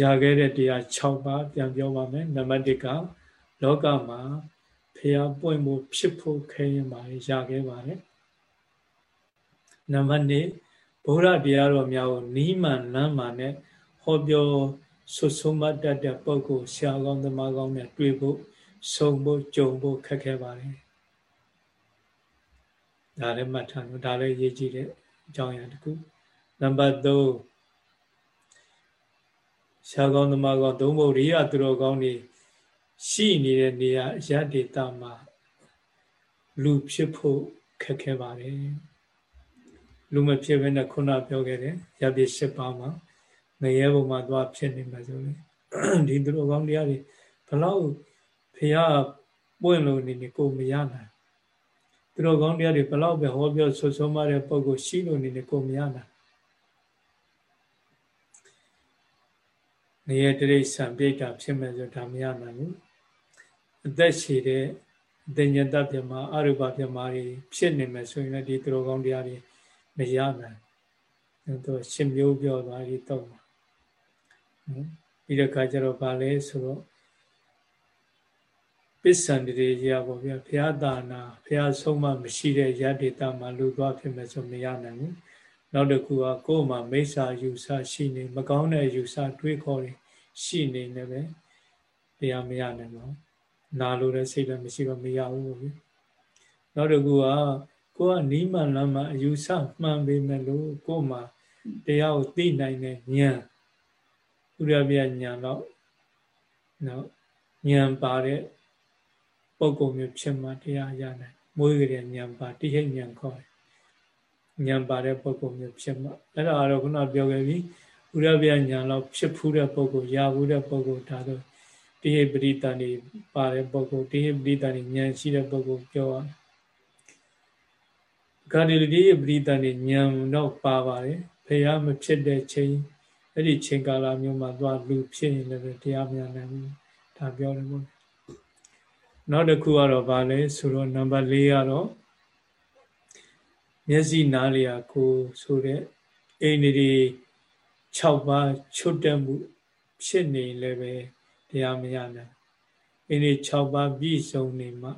ရခဲ့တဲ့တရား6ပါးပြန်ပြောပါမယ်နံပါတ်1ကလောကမှာဖျားပွင့်ဖို့ဖြစ်ဖို့ခဲရင်ပါရခဲ့ပါတယ်နံပါတ်2ဗုဒ္ဓတရားတော်များကိုနီးမှန်လမ်းမှန်နဲ့ဟောပြောဆွဆုံးမတတ်တဲ့ပုဂ္ဂိုလ်ဆရာကောင်းသမားကောင်းနဲ့တွေ့ဖို့ ဆုံဖို့ကြုံဖို့ခက်ခဲပါတယ်ဒါလည်းမှတ်ထားလို့ဒါလည်းရေးကြည့်တဲ့အကြောင်းအရာတစ်ခုနံပါတ်3ဆရာကောင်းသမားကောင်းသုံးဖို့ရိယသူတော်ကောင်းတွေရှိနေတဲ့နေရာအရဒေတာမှာလူဖြစ်ဖို့ခက်ခဲပါတယ်လူမဖြစ်ဘဲနဲ့ခုနပြောခဲ့တယ်ရပြ၈ပါးမှာငရဲဘုံမှာသွားဖြစ်နေမှာဆိုရင်ဒီသူတော်ကောင်းတရားတွေဘလောက် ဖះပွင့်လို့နေနေကိုမရနိုင်သူတော်ကောင်းတရားတွေဘလောက်ပဲဟောပြောဆွဆုံးမတဲ့ပုံကိုရှိလို့နေနေကိုမရနိုင်နေရတိရိစ္ဆာန်ပြိတ္တာဖြစ်မယ်ဆိုဒါမရနိုင်ဘူးအသက်ရှည်တဲ့အတဉ္ဇတပြမအရူပပြမတွေဖြစ်နေမယ်ဆိုရင်လည်းဒီသူတော်ကောင်းတရားတွေမရနိုင်သူရှင်မျိုးပြောသွားပြီးတော့ပြီးတဲ့ခါကျတော့ဗာလဲဆိုတော့ ပစ္စံတရေရပါဗျာဘုရားတာနာဘုရားဆုံးမမရှိတဲ့ယတ္တိတမှာလူသွားဖြစ်မယ်ဆိုမရနိုင်ဘူးနောက်တစ်ခုကကိုယ်မှာမိစ္ဆာယူဆရှိနေမကောင်းတဲ့ယူဆတွေးခေါ်နေရှိနေလည်းပဲတရားမရနိုင်ပါဘူးနာလိုတဲ့စိတ်လည်းမရှိတော့မရဘူးဗျနောက်တစ်ခုကကိုကနီးမှန်လမ်းမှအယူဆမှန်ပေမဲ့လို့ကို့မှာတရားကိုသိနိုင်တဲ့ဉာဏ်ဥရပြဉာဏ်တော့နော်ဉာဏ်ပါတဲ့ ပုံကုမျိုးဖြစ်မှတရားရနိုင်မွေးကြတဲ့ဉာဏ်ပါတိဟိဉာဏ်ခေါ်တယ်ဉာဏ်ပါတဲ့ပုံကုမျိုးဖြစ်မှအဲ့ဒါကတော့ခုနပြောခဲ့ပြီဥရပြဉာဏ်တော့ဖြစ်ဖူးတဲ့ပုံကုရဘူးတဲ့ပုံကုဒါတော့တိဟိပရိတန်နေပါတဲ့ပုံကုတိဟိပရိတန်နေဉာဏ်ရှိတဲ့ပုံကုပြောရတယ်ခန္ဒီလူကြီးရဲ့ပရိသတ်နဲ့ညံတော့ပါပါတယ်ဖះမဖြစ်တဲ့ချိန်အဲ့ဒီချိန်ကာလမျိုးမှာသွားလူဖြစ်ရင်လည်းတရားမရနိုင်ဘူးဒါပြောတယ်ပေါ့ နောက်တစ်ခုကတော့ဗာလဲဆိုတော့နံပါတ်၄ကတော့မျက်စိနားလျာကိုဆိုတဲ့အိန္ဒိရီ6ပါးချွတ်တက်မှုဖြစ်နေလည်းပဲတရားမရနိုင်အိန္ဒိ6ပါးပြည့်စုံနေမှ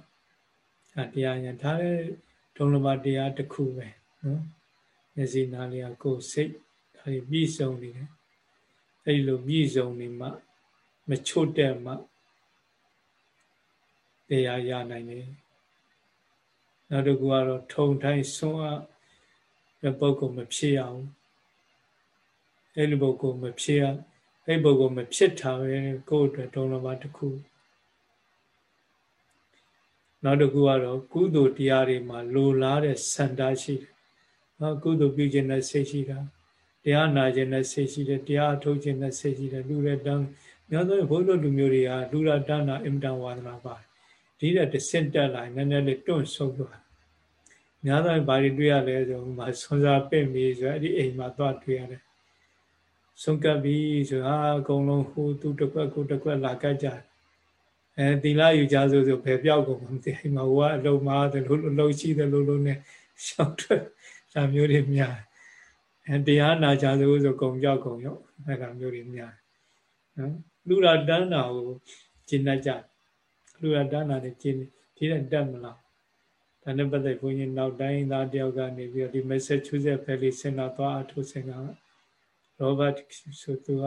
တရားညာဒါလည်းဒုံလဘတရားတစ်ခုပဲနော်မျက်စိနားလျာကိုစိတ်ဒါပြည့်စုံနေတယ်အဲဒီလိုပြည့်စုံနေမှမချွတ်တက်မှ တရားရနိုင်တယ်နောက်တစ်ခုကတော့ထုံတိုင်းဆွမ်းအားတဲ့ပုဂ္ဂိုလ်မဖြစ်ရအောင်အဲ့ဒီပုဂ္ဂိုလ်မဖြစ်ရအဲ့ပုဂ္ဂိုလ်မဖြစ်တာပဲကိုယ့်အတွက်ဒုံလဘတစ်ခုနောက်တစ်ခုကတော့ကုသိုလ်တရားတွေမှာလိုလားတဲ့စန္ဒရှိတယ်။ဟာကုသိုလ်ပြုခြင်းနဲ့စိတ်ရှိတာတရားနာခြင်းနဲ့စိတ်ရှိတယ်တရားထုတ်ခြင်းနဲ့စိတ်ရှိတယ်လူတဲ့တန်းများသောဘုန်းတော်လူမျိုးတွေကလူရတန်းနာအင်တန်ဝါဒနာပါတယ် ဒီတဲ့တဆင့်တက်လာနည်းနည်းလေးတွန့်ဆုတ်သွားများသောဘာတွေတွေ့ရလဲဆိုမှဆွန်စားပင့်ပြီးဆိုအဲ့ဒီအိမ်မှာသွားတွေ့ရတယ်ဆုံးကပ်ပြီးဆိုဟာအကုန်လုံးဟိုသူတစ်ခွက်ကိုတစ်ခွက်လာကတ်ကြအဲသီလယူကြဆိုဆိုဘယ်ပြောက်ကုန်မသိအိမ်မှာဟိုကအလုံးမားတယ်လို့လုံးရှိတယ်လို့လုံးနဲ့ရှောက်ထွက်ဒါမျိုးတွေများအဲတရားနာကြဆိုဆိုကုံပြောက်ကုံရောအဲ့ဒါမျိုးတွေများနော်လူရတန်းတာကိုကျင့်တတ်ကြ လူရတန်းတာနဲ့ကျင့်ဒီတဲ့တက်မလားဒါနဲ့ပတ်သက်ဘုန်းကြီးနောက်တိုင်းသားတယောက်ကနေပြီးတော့ဒီ Massachusetts Valley Center သွားအထုစင်ကရောဘတ်ဆိုသူက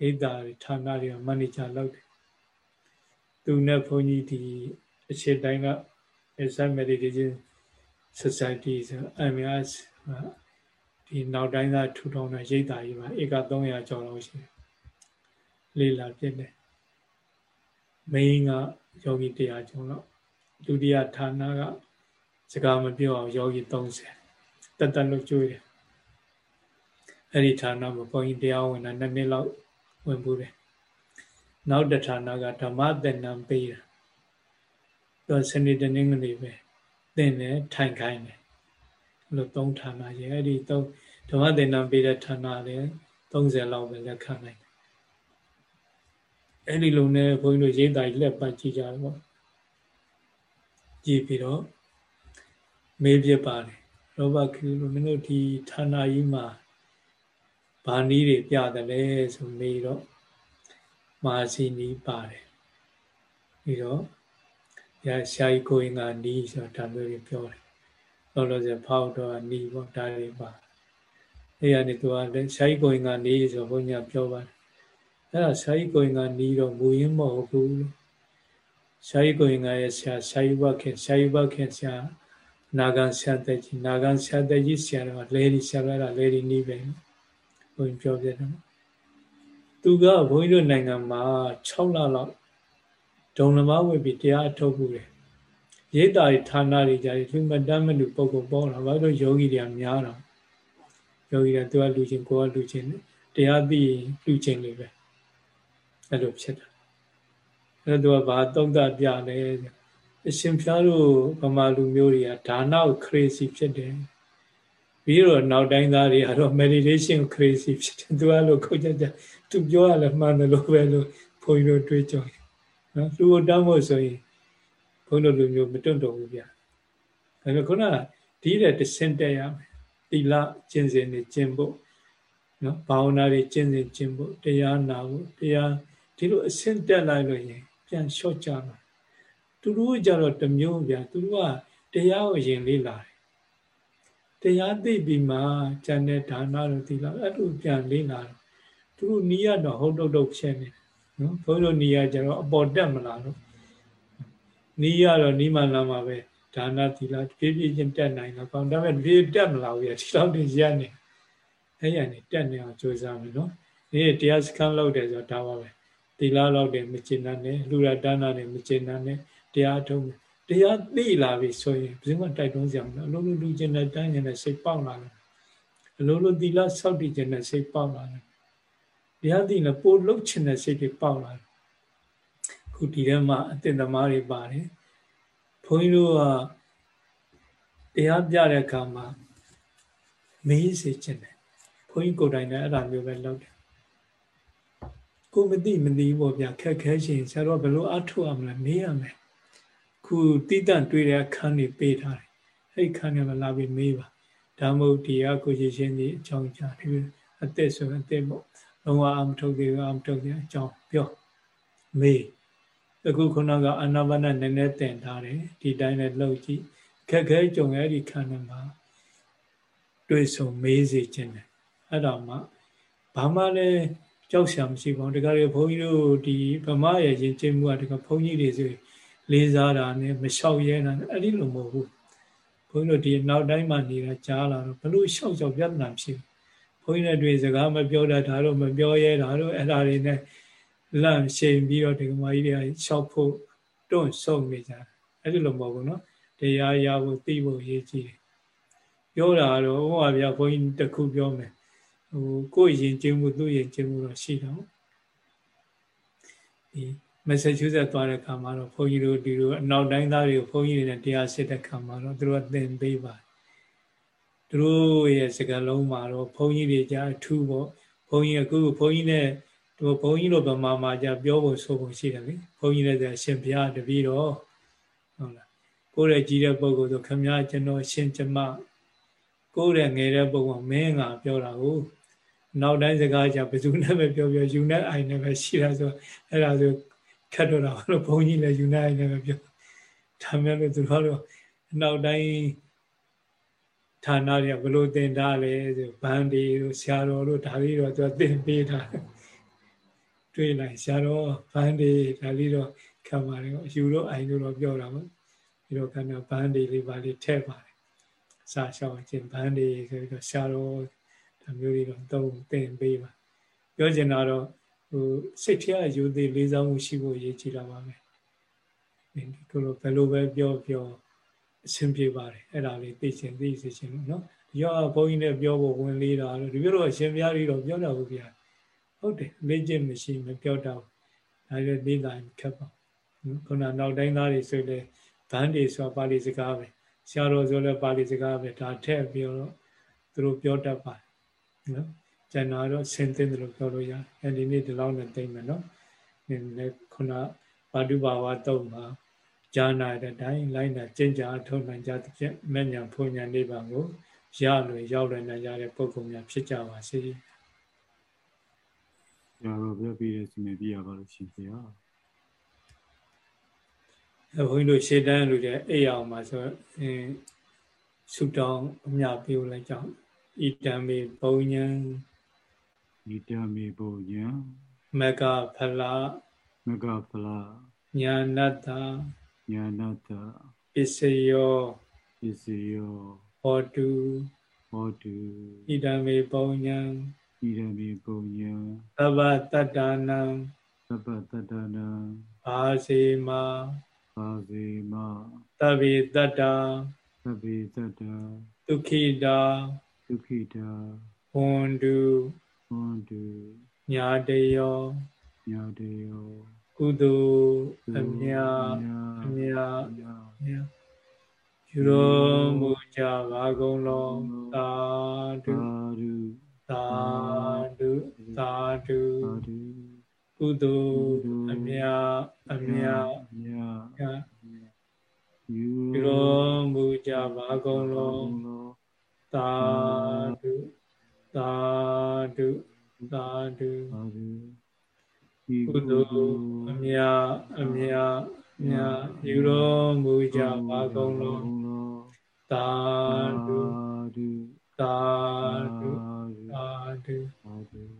ဣဒ္ဓာဌာနတွေမန်နေဂျာလုပ်တယ်သူနဲ့ဘုန်းကြီးဒီအခြေတိုင်းက Asset Meditation Society ဆို MS ဒီနောက်တိုင်းသားထူထောင်တဲ့ရိတ်တာကြီးပါဧက300ကျော်လောက်ရှိတယ်လေးလာပြည့်တယ် မင်းကယောဂီ100ကျော်လောက်ဒုတိယဌာနကစကားမပြောအောင်ယောဂီ30တက်တက်လို့ကျွေးတယ်အဲ့ဒီဌာနမှာဘုန်းကြီးတရားဝင်တာနှစ်နှစ်လောက်ဝင်ဘူးတယ်နောက်တဌာနကဓမ္မသင်္นานပေးတာသူစနေတနင်္ဂနွေပဲသင်တယ်ထိုင်ခိုင်းတယ်လို့သုံးဌာနရဲ့အဲ့ဒီသုံးဓမ္မသင်္นานပေးတဲ့ဌာနလည်း30လောက်ပဲလက်ခံနိုင်တယ် အဲ့ဒီလိုနဲ့ဘုန်းကြီးတို့ရေးတာလက်ပတ်ကြည့်ကြတယ်ပေါ့ကြည့်ပြီးတော့မေးပြပါတယ်လောဘခီလို့မင်းတို့ဒီဌာနကြီးမှာဘာနည်းတွေပြတယ်လဲဆိုမေးတော့မာစီနီးပါတယ်ပြီးတော့ရရှာကြီးကိုရင်ကနီးဆိုတော့ဒါမျိုးတွေပြောတယ်လောလောဆယ်ဖောက်တော့နီးပေါ့ဒါတွေပါအဲ့ရနေသူကလည်းရှာကြီးကိုရင်ကနီးဆိုဘုန်းကြီးပြောပါတယ် အဲ့ဒါရှာကြီးကိုရင်ကနီးတော့မူရင်းမဟုတ်ဘူးရှာကြီးကိုရင်ကရဲ့ဆရာရှာကြီးဘခင်ရှာကြီးဘခင်ဆရာနာဂန်ဆရာတဲ့ကြီးနာဂန်ဆရာတဲ့ကြီးဆရာတော့လဲဒီဆရာကလဲဒီနီးပဲဘုန်းကြီးပြောပြတယ်သူကဘုန်းကြီးတို့နိုင်ငံမှာ6လလောက်ဒုံလမဝိပြီးတရားအထုတ်မှုတယ်ရိတ်တာဌာနတွေကြာလူမတမ်းမလူပုဂ္ဂိုလ်ပေါ်လာဘာလို့ယောဂီတွေကများတော့ယောဂီတွေသူကလူချင်းကိုကလူချင်းတရားသိရင်လူချင်းလေးပဲ အဲ့လိုဖြစ်တာအဲ့တော့သူကဘာသုံးသပ်ပြလဲအရှင်ဖျားတို့ဗမာလူမျိုးတွေကဒါနကို crazy ဖြစ်တယ်ပြီးတော့နောက်တိုင်းသားတွေကတော့ meditation crazy ဖြစ်တယ်သူကလို့ခုတ်ကြကြသူပြောရလဲမှန်တယ်လို့ပဲလို့ဘုန်းကြီးတို့တွေးကြတယ်နော်လူ့တောင်းဖို့ဆိုရင်ဘုန်းတော်လူမျိုးမတွန့်တော်ဘူးဗျာဒါပေမဲ့ခုနကဒီတဲ့တဆင့်တက်ရမယ်တိလကျင့်စဉ်တွေကျင့်ဖို့နော်ဘာဝနာတွေကျင့်စဉ်ကျင့်ဖို့တရားနာဖို့တရား ဒီလိုအဆင့်တက်လိုက်လို့ရင်ပြန်လျှော့ကြမှာသူတို့ကြတော့တမျိုးဗျာသူတို့ကတရားကိုရင်လေးလာတယ်တရားသိပြီးမှဉာဏ်နဲ့ဒါနတို့ဒီလောက်အဲ့လိုပြန်လေးလာတယ်သူတို့နီးရတော့ဟုတ်တုတ်တုတ်ဖြစ်နေတယ်နော်ဘုန်းကြီးတို့နီးရကြတော့အပေါ်တက်မလာတော့နီးရတော့နီးမှလာမှာပဲဒါနသီလဖြည်းဖြည်းချင်းတက်နိုင်တော့ကောင်းဒါပေမဲ့ဖြည်းတက်မလာဘူးရဒီလောက်တည်းရက်နေအဲ့ရနေတက်နေအောင်ကြိုးစားမယ်နော်ဒီတရားစခန်းလောက်တယ်ဆိုတော့ဒါပါပဲ သီလလောက်တယ်မကျင်နဲ့လူရဒါနနဲ့မကျင်နဲ့တရားထုံးတရားသိလာပြီဆိုရင်ဘယ်သူမှတိုက်တွန်းစရာမလိုအလုံးလုံးလူကျင်တဲ့တိုင်းကျင်တဲ့စိတ်ပေါက်လာတယ်အလုံးလုံးသီလစောင့်တည်ခြင်းတဲ့စိတ်ပေါက်လာတယ်တရားသိရင်ပို့လှုပ်ခြင်းတဲ့စိတ်တွေပေါက်လာတယ်ခုဒီထဲမှာအတင်သမားတွေပါတယ်ဘုန်းကြီးတို့ကတရားပြတဲ့အခါမှာမေးစေခြင်းတယ်ဘဘုန်းကြီးကိုယ်တိုင်လည်းအဲ့ဒါမျိုးပဲလုပ်တယ် ကိုမသိမသိပေါ့ဗျာခက်ခဲရှင်ဆရာတော်ဘယ်လိုအထောက်အမလဲမေးရမယ်ခုတိတန့်တွေ့တဲ့အခန်းတွေပေးထားတယ်အဲ့ခန်းထဲမှာလာပြီးမေးပါဒါမှမဟုတ်ဒီအကိုရှင်ရှင်ဒီအကြောင်းကြားဒီအသက်ဆိုအသက်ပေါ့လုံးဝအမထုတ်သေးဘူးအမထုတ်သေးအကြောင်းပြောမေးအခုခုနကအာနာပါနနည်းနည်းတင်ထားတယ်ဒီတိုင်းလည်းလှုပ်ကြည့်ခက်ခဲကြုံရတဲ့ခန္ဓာမှာတွေ့ဆုံမေးစေခြင်းတယ်အဲ့တော့မှဘာမှလည်း ကြောက်စရာမရှိပါဘူးတခါလေဘုန်းကြီးတို့ဒီဗမာရဲ့ယဉ်ကျေးမှုကတခါဘုန်းကြီးတွေဆိုလေးစားတာနဲ့မလျှောက်ရဲတာအဲ့ဒီလိုမဟုတ်ဘူးဘုန်းကြီးတို့ဒီနောက်တိုင်းမှာနေတာကြားလာတော့ဘလို့လျှောက်ကြောက်ပြဿနာဖြစ်ဘုန်းကြီးနဲ့တွေ့စကားမပြောတတ်တာတော့မပြောရဲတာတော့အဲ့ဒါတွေနဲ့လန့်ရှိန်ပြီးတော့ဒီကမာကြီးတွေကလျှောက်ဖို့တွန့်ဆုံနေကြတယ်အဲ့ဒီလိုမဟုတ်ဘူးနော်တရားရဖို့သိဖို့ရည်ကြီးတယ်ပြောတာတော့ဟောပါဗျာဘုန်းကြီးတခုပြောမယ် ဟိုကိုယ်ရင်ကျင်းမှုသူ့ရင်ကျင်းမှုတော့ရှိတော့ဒီမက်ဆာချူးဆက်သွားတဲ့ခါမှာတော့ဘုန်းကြီးတို့ဒီလိုအနောက်တိုင်းသားတွေကိုဘုန်းကြီးတွေနဲ့တရားစစ်တဲ့ခါမှာတော့သူတို့ကသင်ပေးပါသူတို့ရဲ့စကားလုံးမှာတော့ဘုန်းကြီးတွေကြားအထူးပေါ့ဘုန်းကြီးအခုဘုန်းကြီးနဲ့ဒီဘုန်းကြီးတို့ဗမာမှာじゃပြောဖို့ဆိုဖို့ရှိတယ်လေဘုန်းကြီးလည်းဆိုရှင်ဘုရားတပည့်တော်ဟုတ်လားကိုယ်ရဲ့ကြီးတဲ့ပုဂ္ဂိုလ်ဆိုခမည်းကျွန်တော်ရှင်ကျမကိုယ်ရဲ့ငယ်တဲ့ပုဂ္ဂိုလ်မင်းကပြောတာကို နောက်တိုင်းစကားကြဘယ်သူနဲ့ပဲပြောပြောယူနဲ့အိုင်နဲ့ပဲရှိတာဆိုအဲ့ဒါဆိုခတ်တော့တာလို့ဘုန်းကြီးလည်းယူနဲ့အိုင်နဲ့ပဲပြောဒါမျိုးလို့သူတို့တော့နောက်တိုင်းဌာနတွေကဘလို့တင်တာလဲဆိုဘန်ဒီတို့ဆရာတော်တို့ဒါလေးတော့သူသင်ပေးတာတွေ့လိုက်ဆရာတော်ဘန်ဒီဒါလေးတော့ခံပါတယ်အယူတို့အိုင်တို့တော့ပြောတာပေါ့ပြီးတော့ခဏဘန်ဒီလေးပါလေးထည့်ပါတယ်စာရှောင်းခြင်းဘန်ဒီဆိုပြီးတော့ဆရာတော် ဒါမျိုးတွေတော့သုံးသင်ပေးပါပြောချင်တာတော့ဟိုစိတ်ထဲအယူသေးလေးစားမှုရှိဖို့ရည်ကြည်တာပါပဲဒီလိုဘယ်လိုပဲပြောပြောအဆင်ပြေပါတယ်အဲ့ဒါလေးသိချင်သိစေချင်လို့နော်ဒီရောဘုန်းကြီးနဲ့ပြောဖို့ဝင်လေးတာတော့ဒီမျိုးတော့အရှင်ဘုရားကြီးတော့ပြောတာဘူးဗျာဟုတ်တယ်လေ့ကျင့်မရှိမပြောတော့ဒါလည်းလေးလာခက်ပါခုနနောက်တိုင်းသားတွေဆိုလေဗန်းတွေဆိုပါဠိစကားပဲဆရာတော်ဆိုလည်းပါဠိစကားပဲဒါထည့်ပြီးတော့သူတို့ပြောတတ်ပါတယ် နော်ကျန်တော့ဆင်းသင်းတယ်လို့ပြောလို့ရတယ်အဲဒီနေ့ဒီလောက်နဲ့သိမ့်မယ်နော်ဒီနေ့ခုနဘာတုဘာဝတုံးမှာဈာနာတဲ့အတိုင်းလိုက်နာကျင့်ကြအထောက်နိုင်ကြသဖြင့်မဲ့ညာဖွညာနိဗ္ဗာန်ကိုရလွယ်ရောက်လွယ်နိုင်ကြတဲ့ပုဂ္ဂိုလ်များဖြစ်ကြပါစေ။ရတော့ပြပြည့်စီနေပြရပါလို့ရှင်ဗျာ။အဲဘုန်းကြီးတို့ရှေ့တန်းလူတွေအိပ်အောင်မှာဆိုအင်းဆုတောင်းအမြပြုလိုက်ကြအောင် ဣတံမေပုံညံဣတံမေပုံညံမကဖလမကဖလညာနတ္တညာနတ္တပစ္စယောပစ္စယောဟောတုဟောတုဣဒံမေပုံညံဣဒံမေပုံညံသဗ္ဗတတ္တနံသဗ္ဗတတ္တနံဘာစေမဘာစေမသဗ္ဗေတတ္တသဗ္ဗေတတ္တဒုခိတာ ဒုခိတာဟွန်တုဟွန်တုညာတယောညာတယောကုသိုလ်အမြအမြယူတော်မူကြပါကုန်လုံးသာဓုသာဓုသာဓုကုသိုလ်အမြအမြယူတော်မူကြပါကုန်လုံး သာဓုသာဓုသာဓုကုသိုလ်အမြအမြမြယူတော်မူကြပါကုန်လုံးသာဓုသာဓုသာဓု